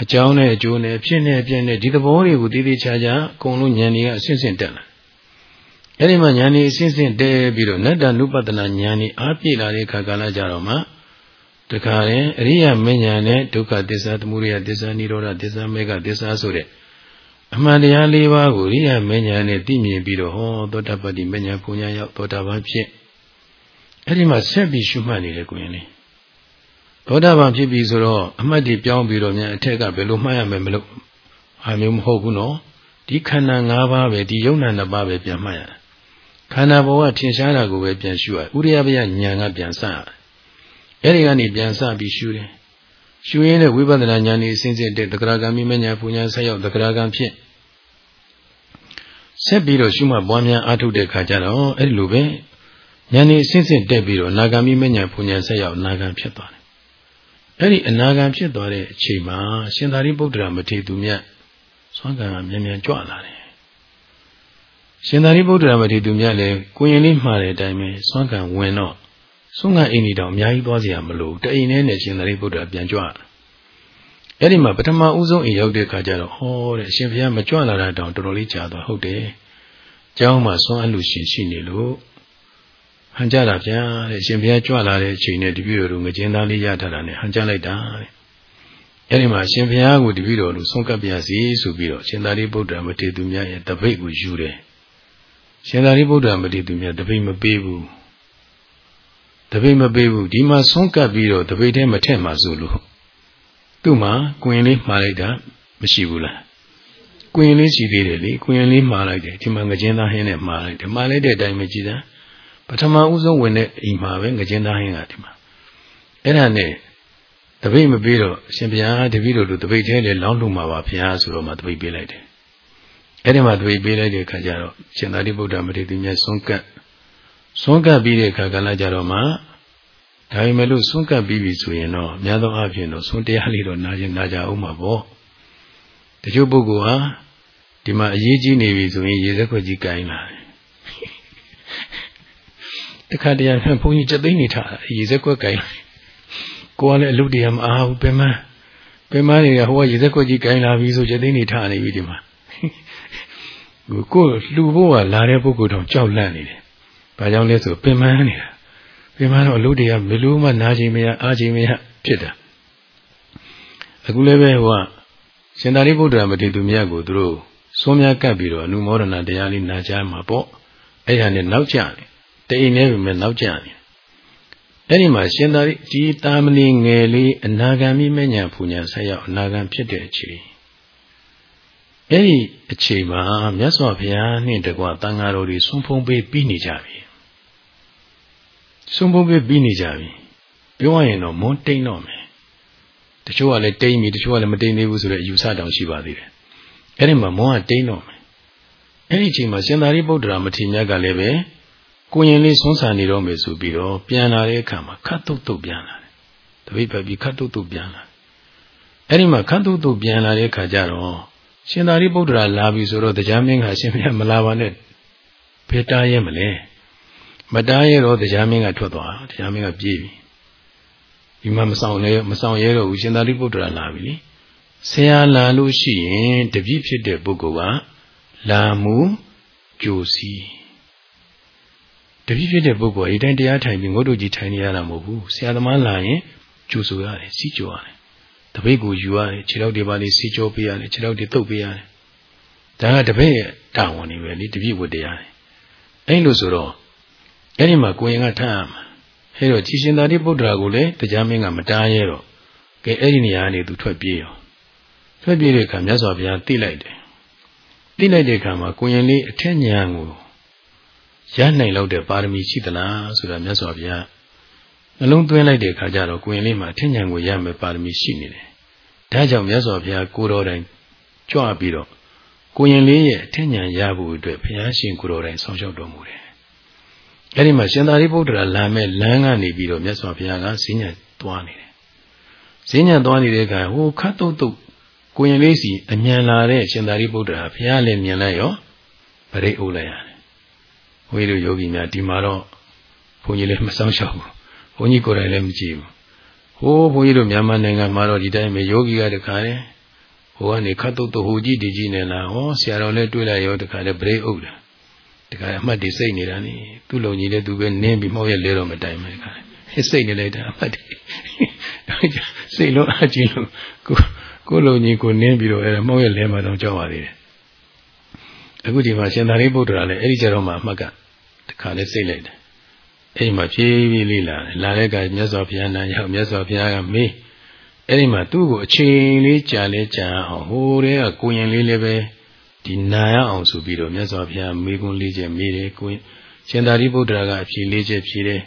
အကြောင်းနဲ့အကျိုးနဲ့ဖြစ်နေပြည့်နေဒီသဘောတွေကိုတည်တည်ချာချာအကုန်လုံးဉာဏ်တွေကအစဉ်စဉ်တက်လာအဲ့ဒီမှာဉာဏ်တွေအစဉ်စဉ်တဲပြီးတော့နတ္တနုပတနာဉာဏ်တွေအားပြည့်လာတဲ့အခါကလည်းကြတော့မှတခါရင်အရိယာမဉ္ဇဏ်နဲ့ဒုက္ခသစ္စာသမုဒယသစ္စာនិရောဓသစ္စာမေဃသစ္စာဆိုတဲ့ အမှန်တရား၄ပါးကိုအရိယာမဉ္ဇဏ်နဲ့သိမြင်ပြီးတော့ဟောသောတာပတ္တိမဉ္ဇဏ်ပူညာရောက်သောတာပန်ဖြစ်အဲ့ဒီမှာဆက်ပြီးရှုမှတ်နေတယ်ကိုရင်လေးသောတာပန်ဖြစ်ပြီဆိုတော့အမှတ်တွေပြောင်းပြီးတော့မြန်အထက်ကဘယ်လိုမှတ်ရမယ်မလို့ဟာမျိုးမဟုတ်ဘူးနော်ဒီခန္ဓာ၅ပါးပဲဒီယုံနာ၅ပါးပဲပြန်မှတ်ရတာခန္ဓာဘောကထင်ရှားတာကိုပဲပြန်ရှုရဥရိယပယဉာဏ်ကပြန်စရအဲ့ဒီကနေပြန်စပြီးရှုတယ် ရှုရင်းနဲ့ဝိပဿနာဉာဏ်ဤအစဉ်စဉ်တဲ့သက္ကရာဂမိမဉာဏ်ပူဉာဏ်ဆက်ရောက်သက္ကရာဂံဖြစ်ဆက်ပြီးတော့ရှုမှတ်ပွားများအားထုတ်တဲ့ခါကျတော့အဲ့ဒီလိုပဲဉာဏ်ဤအစဉ်စဉ်တက်ပြီးတော့နာဂမိမဉာဏ်ပူဉာဏ်ဆက်ရောက်နာဂံဖြစ်သွားတယ်အဲ့ဒီအနာဂံဖြစ်သွားတဲ့အချိန်မှာရှင်သာရိပုတ္တရာမထေရသူမြတ်သွမ်းကံကမြန်မြန်ကြွလာတယ်ရှင်သာရိပုတ္တရာမထေရသူမြတ်လည်းကိုရင်လေးမှားတဲ့အတိုင်းပဲသွမ်းကံဝင်တော့ ဆုံးကအိမ်ဒီတောင်အများကြီးသွားเสียမလို့တအိမ်နဲ့နဲ့ရှင်သာရိပုတ္တရာပြန်ကြွအဲ့ဒီမှာပထမဦးဆုံးအိမ်ရောက်တဲ့အခါကျတော့ဟောတဲ့အရှင်ဘုရားမကြွလာတာတောင်တော်တော်လေးကြာသွားဟုတ်တယ်။ကျောင်းမှာဆွမ်းအလူရှင်ရှိနေလို့ဟန်ကြတာဗျာတဲ့အရှင်ဘုရားကြွလာတဲ့အချိန်နဲ့တပည့်တော်တို့ငကျင်းသားလေးရထားတာနဲ့ဟန်ကြလိုက်တာတဲ့အဲ့ဒီမှာရှင်ဘုရားကိုတပည့်တော်တို့ဆုံးကပ်ပြစီဆိုပြီးတော့ရှင်သာရိပုတ္တရာမထေရသူမြတ်ရဲ့တပိတ်ကိုယူတယ်ရှင်သာရိပုတ္တရာမထေရသူမြတ်တပိတ်မပေးဘူး တပိတ်မပေးဘူးဒီမှာဆုံးကပ်ပြီးတော့တပိတ်ထဲမထက်မှဆိုလို့သူ့မှာကွင်လေးမှားလိုက်တာမရှိဘူးလားကွင်လေးရှိသေးတယ်လေကွင်လေးမှားလိုက်တယ်ဒီမှာငကျင်းသားဟင်းနဲ့မှားလိုက်တယ်မှားလိုက်တဲ့အတိုင်းမကြည့်တာပထမဦးဆုံးဝင်တဲ့အိမ်မှာပဲငကျင်းသားဟင်းကဒီမှာအဲ့ဒါနဲ့တပိတ်မပေးတော့အရှင်ဘုရားတပိတ်တို့တပိတ်သေးလေလောင်းလို့မှာပါဘုရားဆိုတော့မှတပိတ်ပေးလိုက်တယ်အဲ့ဒီမှာတပိတ်ပေးလိုက်တဲ့အခါကျတော့ရှင်သာရိပုတ္တမထေရသူမြတ်ဆုံးကပ် ဆုံးကပ်ပြီးတဲ့အခါကလည်းကြတော့မှဒါပေမဲ့လို့ဆုံးကပ်ပြီးပြီဆိုရင်တော့များသောအားဖြင့်တော့ဆုံးတရားလေးတော့နာရင်နာကြအောင်မှာပေါ့တချို့ပုဂ္ဂိုလ်ဟာဒီမှာအရေးကြီးနေပြီဆိုရင်ရေစက်ခွက်ကြီးကိုင်းလာတယ်တခါတည်းဘုန်းကြီးစက်သိမ်းနေထားရေစက်ခွက်ကိုင်းကိုကလည်းအလုပ်တရားမအားဘူးပင်မပင်မတွေကဟိုကရေစက်ခွက်ကြီးကိုင်းလာပြီဆိုစက်သိမ်းနေထားနေပြီဒီမှာကိုလှူဖို့ကလာတဲ့ပုဂ္ဂိုလ်တော့ကြောက်လန့်နေတယ် ဘာကြောင့်လဲဆိုပင်မနေတာပင်မတော့အလုပ်တွေကဘယ်လိုမှနားချိန်မရအားချိန်မရဖြစ်တာအခုလည်းပဲဟိုကရှင်သာရိပုတ္တရာမထေရသူမြတ်ကိုသူတို့စွန်းများကပ်ပြီးတော့အနုမောဒနာတရားလေးနာကြားမှာပေါ့အဲ့ဒါနဲ့နောက်ကျတယ်တအိမ်နဲ့ပဲနောက်ကျတယ်အဲ့ဒီမှာရှင်သာရိဒီတာမဏေငယ်လေးအနာဂံမိမညာဖူညာဆက်ရောက်အနာဂံဖြစ်တဲ့အချိန်အဲ့ဒီအချိန်မှာမြတ်စွာဘုရားနှင့်တကွတန်ဃာတော်တွေဆုံးဖုံးပေးပြီးနေကြပြီ ဆုံးဖုံးပေးပြီးနေကြပြီပြောရရင်တော့မွန်းတိန်တော့မယ်တချို့ကလည်းတိန်ပြီတချို့ကလည်းမတိန်သေးဘူးဆိုတဲ့အယူဆတောင်ရှိပါသေးတယ်အဲ့ဒီမှာမွန်းကတိန်တော့မယ်အဲ့ဒီအချိန်မှာရှင်သာရိပုတ္တရာမထေရမြတ်ကလည်းပဲကိုရင်လေးဆွမ်းဆန်နေတော့မယ်ဆိုပြီးတော့ပြန်လာတဲ့အခါမှာခတ်တုတ်တုတ်ပြန်လာတယ်တပိတ်ပတ်ပြီးခတ်တုတ်တုတ်ပြန်လာအဲ့ဒီမှာခတ်တုတ်တုတ်ပြန်လာတဲ့အခါကျတော့ရှင်သာရိပုတ္တရာလာပြီဆိုတော့တရားမင်းကရှင်မြတ်မလာပါနဲ့ဘယ်တားရဲမလဲ မတားရဲတော့တရားမင်းကထွက်သွားတရားမင်းကပြေးပြီဒီမှာမဆောင်လဲမဆောင်ရဲတော့ဘူးရှင်သာရိပုတ္တရာလာပြီလေဆရာလာလို့ရှိရင်တပြည့်ဖြစ်တဲ့ပုဂ္ဂိုလ်ကလာမှုကြိုစီတပြည့်ဖြစ်တဲ့ပုဂ္ဂိုလ်အတိုင်းတရားထိုင်ပြီးငုတ်တို့ကြီးထိုင်နေရတာမဟုတ်ဘူးဆရာသမားလာရင်ကြိုဆိုရတယ်စီးကြော်ရတယ်တပိတ်ကိုယူရတယ်ခြေထောက်တွေပါလေစီကြောပေးရတယ်ခြေထောက်တွေတုပ်ပေးရတယ်ဒါကတပည့်ရဲ့တာဝန်တွေပဲလေတပြည့်ဝတ်တရားတယ်အဲ့လိုဆိုတော့ အဲ့ဒီမှာကိုရင်ကထမ်းရမှာအဲ့တော့ကြည်ရှင်သာတိဗုဒ္ဓရာကိုလည်းတရားမင်းကမတားရဲတော့ကဲအဲ့ဒီနေရာကနေသူထွက်ပြေးရောထွက်ပြေးတဲ့အခါမြတ်စွာဘုရားသိလိုက်တယ်သိလိုက်တဲ့အခါမှာကိုရင်လေးအထက်ဉာဏ်ကိုရနိုင်လောက်တဲ့ပါရမီရှိသလားဆိုတာမြတ်စွာဘုရားနှလုံးသွင်းလိုက်တဲ့အခါကျတော့ကိုရင်လေးမှာအထက်ဉာဏ်ကိုရမယ်ပါရမီရှိနေတယ်ဒါကြောင့်မြတ်စွာဘုရားကိုတော်တိုင်ကြွပြီးတော့ကိုရင်လေးရဲ့အထက်ဉာဏ်ရဖို့အတွက်ဘုရားရှင်ကိုတော်တိုင်ဆောင်ရှောက်တော်မူတယ် အဲ့ဒီမှာရှင်သာရိပုတ္တရာလာမဲ့လမ်းကနေပြီးတော့မြတ်စွာဘုရားကဈဉ္ညာသွားနေတယ်ဈဉ္ညာသွားနေတဲ့အခါဟိုခတ်တုတ်တုတ်ကိုရင်လေးစီအမြန်လာတဲ့ရှင်သာရိပုတ္တရာဘုရားလည်းမြင်လိုက်ရောပရိအုပ်လိုက်ရတယ်။ဘုန်းကြီးတို့ယောဂီများဒီမှာတော့ဘုန်းကြီးလည်းမဆောင်ရှောက်ဘူး။ဘုန်းကြီးကိုယ်တိုင်လည်းမကြည့်ဘူး။ဟိုးဘုန်းကြီးတို့မြန်မာနိုင်ငံမှာတော့ဒီတိုင်းပဲယောဂီကတခါလေဟိုကနေခတ်တုတ်တုတ်ဟိုကြည့်ဒီကြည့်နေလားဟောဆရာတော်လည်းတွေ့လိုက်ရောတခါလေပရိအုပ်တယ်။ တခါအမှတ်တွေစိတ်နေတာနိသူ့လုံကြီးလည်းသူပဲနင်းပြီးမောက်ရက်လဲတော့မတိုင်မယ်တခါလေစိတ်နေလိုက်တာအမှတ်တွေစိတ်လုံးအကြည့်လို့ကိုကိုလုံကြီးကိုနင်းပြီးတော့အဲမောက်ရက်လဲမှတော့ကြောက်ပါသေးတယ်အခုဒီမှာရှင်သာရိပုတ္တရာလည်းအဲ့ဒီကြတော့မှအမှတ်ကတခါလဲစိတ်လိုက်တယ်အဲ့ဒီမှာဖြည်းဖြည်းလေးလာတယ်လာတဲ့ကမြတ်စွာဘုရားနာရောက်မြတ်စွာဘုရားကမေးအဲ့ဒီမှာသူ့ကိုအချိန်လေးကြာလဲကြာအောင်ဟိုတဲ့ကကိုရင်လေးလည်းပဲ ဒီနာရအောင်ဆိုပြီးတော့မြတ်စွာဘုရားမေခွန်းလေးချက်မေးတယ်ကိုရှင်သာရိပုတ္တရာကအဖြေလေးချက်ဖြေတယ်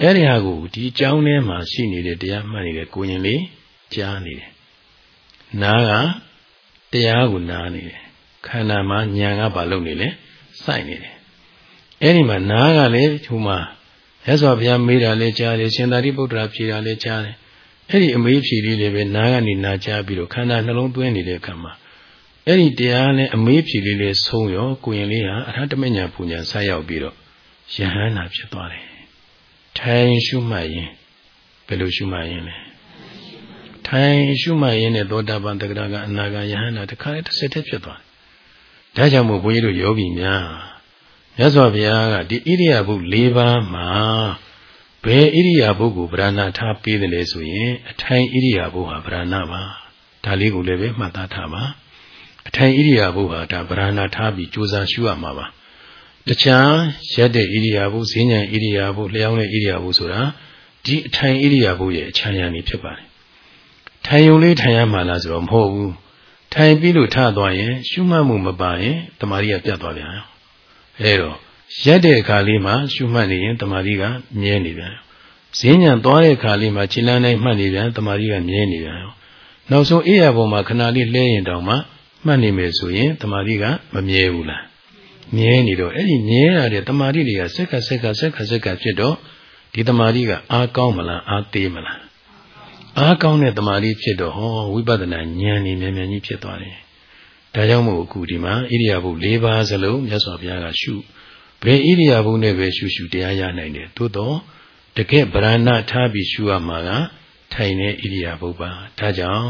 အဲ့ဒီဟာကိုဒီအကြောင်းထဲမှာရှိနေတဲ့တရားမှတ်နေတဲ့ကိုရင်လေးကြားနေတယ်နာကတရားကိုနားနေတယ်ခန္ဓာမှာညာကဘာလုပ်နေလဲစိုက်နေတယ်အဲ့ဒီမှာနားကလည်းဟိုမှာရသော်ဘုရားမေးတာလဲကြားတယ်ရှင်သာရိပုတ္တရာဖြေတာလဲကြားတယ်အဲ့ဒီအမေးဖြေလေးတွေပဲနားကနေနားကြားပြီးတော့ခန္ဓာနှလုံးသွင်းနေတဲ့အခါမှာ အဲ့ဒီတရားနဲ့အမေးဖြေလေးလေးဆုံးရောကိုရင်လေးဟာအရဟတမညာပူညာဆက်ရောက်ပြီးတော့ယဟန္တာဖြစ်သွားတယ်ထိုင်ရှုမှတ်ရင်ဘယ်လိုရှုမှတ်ရင်လဲထိုင်ရှုမှတ်ရင်နဲ့သောတာပန်တဂရကအနာဂယဟန္တာတစ်ခါတည်းတစ်စက်တည်းဖြစ်သွားတယ်ဒါကြောင့်မို့ဘုန်းကြီးတို့ယောဂီများမြတ်စွာဘုရားကဒီဣရိယာပု၄ပါးမှာဘယ်ဣရိယာပုကိုဗရဏထားပေးတယ်လဲဆိုရင်အထိုင်ဣရိယာပုဟာဗရဏပါဒါလေးကိုလည်းပဲမှတ်သားထားပါ အထိုင်ဣရိယာပုဟာဒါဗရဏထားပြီးကြိုးစားရှုရမှာပါတခြားရက်တဲ့ဣရိယာပုဈဉ္ဉံဣရိယာပုလျှောင်းတဲ့ဣရိယာပုဆိုတာဒီအထိုင်ဣရိယာပုရဲ့အခြားရံနေဖြစ်ပါတယ်ထိုင်ယုံလေးထိုင်ရမှာလားဆိုတော့မဟုတ်ဘူးထိုင်ပြီးလို့ထသွားရင် ရှုမှတ်မှုမပါရင်တမာရီကပြတ်သွားပြန်ရောအဲတော့ရက်တဲ့အခါလေးမှာရှုမှတ်နေရင်တမာရီကမြဲနေပြန်ရောဈဉ္ဉံသွားတဲ့အခါလေးမှာခြေလမ်းတိုင်းမှတ်နေပြန်တမာရီကမြဲနေပြန်ရောနောက်ဆုံးအေးရပေါ်မှာခဏလေးလဲရင်တောင်မှ မှတ်နေမယ်ဆိုရင်တမာရီကမမြဲဘူးလားမြဲနေတော့အဲ့ဒီမြဲရတဲ့တမာရီတွေကစက်ကစက်ကစက်ကစက်ကဖြစ်တော့ဒီတမာရီကအားကောင်းမလားအားသေးမလားအားကောင်းတဲ့တမာတိဖြစ်တော့ဟောဝိပဿနာဉာဏ်นี่မြန်မြန်ကြီးဖြစ်သွားတယ်။ဒါကြောင့်မို့အခုဒီမှာဣရိယာပု၄ပါးစလုံးမြတ်စွာဘုရားကရှုဘယ်ဣရိယာပုနဲ့ပဲရှုရှုတရားရနိုင်တယ်။သို့တော့တကယ်ဗရဏထားပြီးရှုရမှာကထိုင်တဲ့ဣရိယာပုပါ။ဒါကြောင့်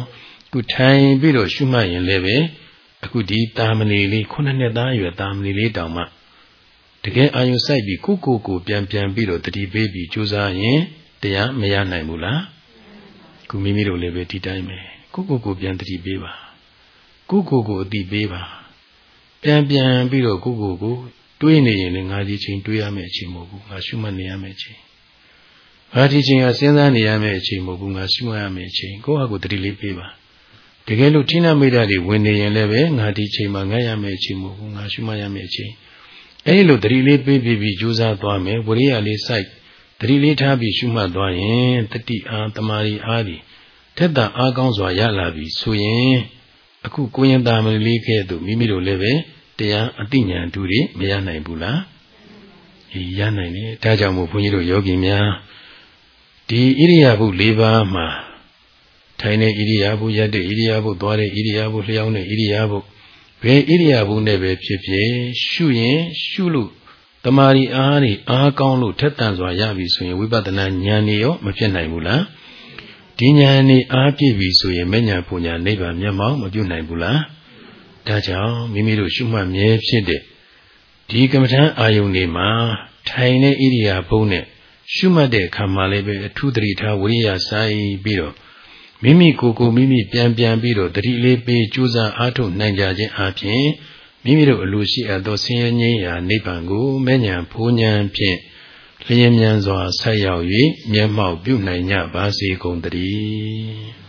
ခုထိုင်ပြီးတော့ရှုမှတ်ရင်လည်းပဲအခုဒီတာမဏေလေးခုနှစ်နှစ်သားအရွယ်တာမဏေလေးတောင်မှတကယ်အာယုစိုက်ပြီးကိုကိုကိုပြန်ပြန်ပြီးတော့တတိပေးပြီးကြိုးစားရင်တရားမရနိုင်ဘူးလား။ခုမိမိတို့လည်းပဲဒီတိုင်းပဲကိုကိုကိုပြန်တတိပေးပါကိုကိုကိုအတိပေးပါပြန်ပြန်ပြီးတော့ကိုကိုကိုတွေးနေရင်လည်းငါဒီချိန်တွေးရမယ့်အချိန်မဟုတ်ဘူးငါရှုမှတ်နေရမယ့်အချိန်ငါဒီချိန်ကစဉ်းစားနေရမယ့်အချိန်မဟုတ်ဘူးငါရှုမှတ်ရမယ့်အချိန်ကိုယ့်ဟာကိုယ်တတိလေးပေးပါ တကယ်လို့ထိနာမိတာတွေဝင်နေရင်လည်းပဲငါဒီချိန်မှာငတ်ရမယ့်အချိန်မဟုတ်ဘူးငါရှုမှတ်ရမယ့်အချိန်အဲဒီလိုတတိလေးပေးပြီးပြီးကြိုးစားသွားမယ်ဝရိယလေးစိုက်တတိလေးထားပြီးရှုမှတ်သွားရင်တတိအားတမာရီအားဒီထက်တာအားကောင်းစွာရလာပြီဆိုရင်အခုကိုရင်တာမလေးခဲ့သူမိမိတို့လည်းပဲတရားအတိညာတူတွေမရနိုင်ဘူးလားအေးရနိုင်တယ်ဒါကြောင့်မို့ဘုန်းကြီးတို့ယောဂီများဒီဣရိယာပု၄ပါးမှာ ထိုင်တဲ့ဣရိယာပုရက်တဲ့ဣရိယာပုသွားတဲ့ဣရိယာပုလျှောင်းတဲ့ဣရိယာပုဘယ်ဣရိယာပုနဲ့ပဲဖြစ်ဖြစ်ရှုရင်ရှုလို့တမာရီအားတွေအားကောင်းလို့ထက်တန်စွာရပြီဆိုရင်ဝိပဿနာဉာဏ်နေရောမဖြစ်နိုင်ဘူးလားဒီဉာဏ်နေအားပြည့်ပြီဆိုရင်မဉဏ်ပူညာနိဗ္ဗာန်မျက်မှောက်မပြုနိုင်ဘူးလားဒါကြောင့်မိမိတို့ရှုမှတ်မြဲဖြစ်တဲ့ဒီကမ္မထံအာယုန်တွေမှာထိုင်တဲ့ဣရိယာပုနဲ့ရှုမှတ်တဲ့အခါမှာလည်းပဲအထူးတတိထားဝိရိယဆိုင်ပြီးတော့ မိမိကိုယ်ကိုမိမိပြန်ပြန်ပြီးတော့တတိလေးပေးကြိုးစားအားထုတ်နိုင်ကြခြင်းအပြင်မိမိတို့အလိုရှိအပ်သောဆင်းရဲငြိမ်းရာနိဗ္ဗာန်ကိုမဲ့ညာဖူးညာဖြင့်လျင်မြန်စွာဆက်ရောက်၍မျက်မှောက်ပြုနိုင်ကြပါစေကုန်တည်း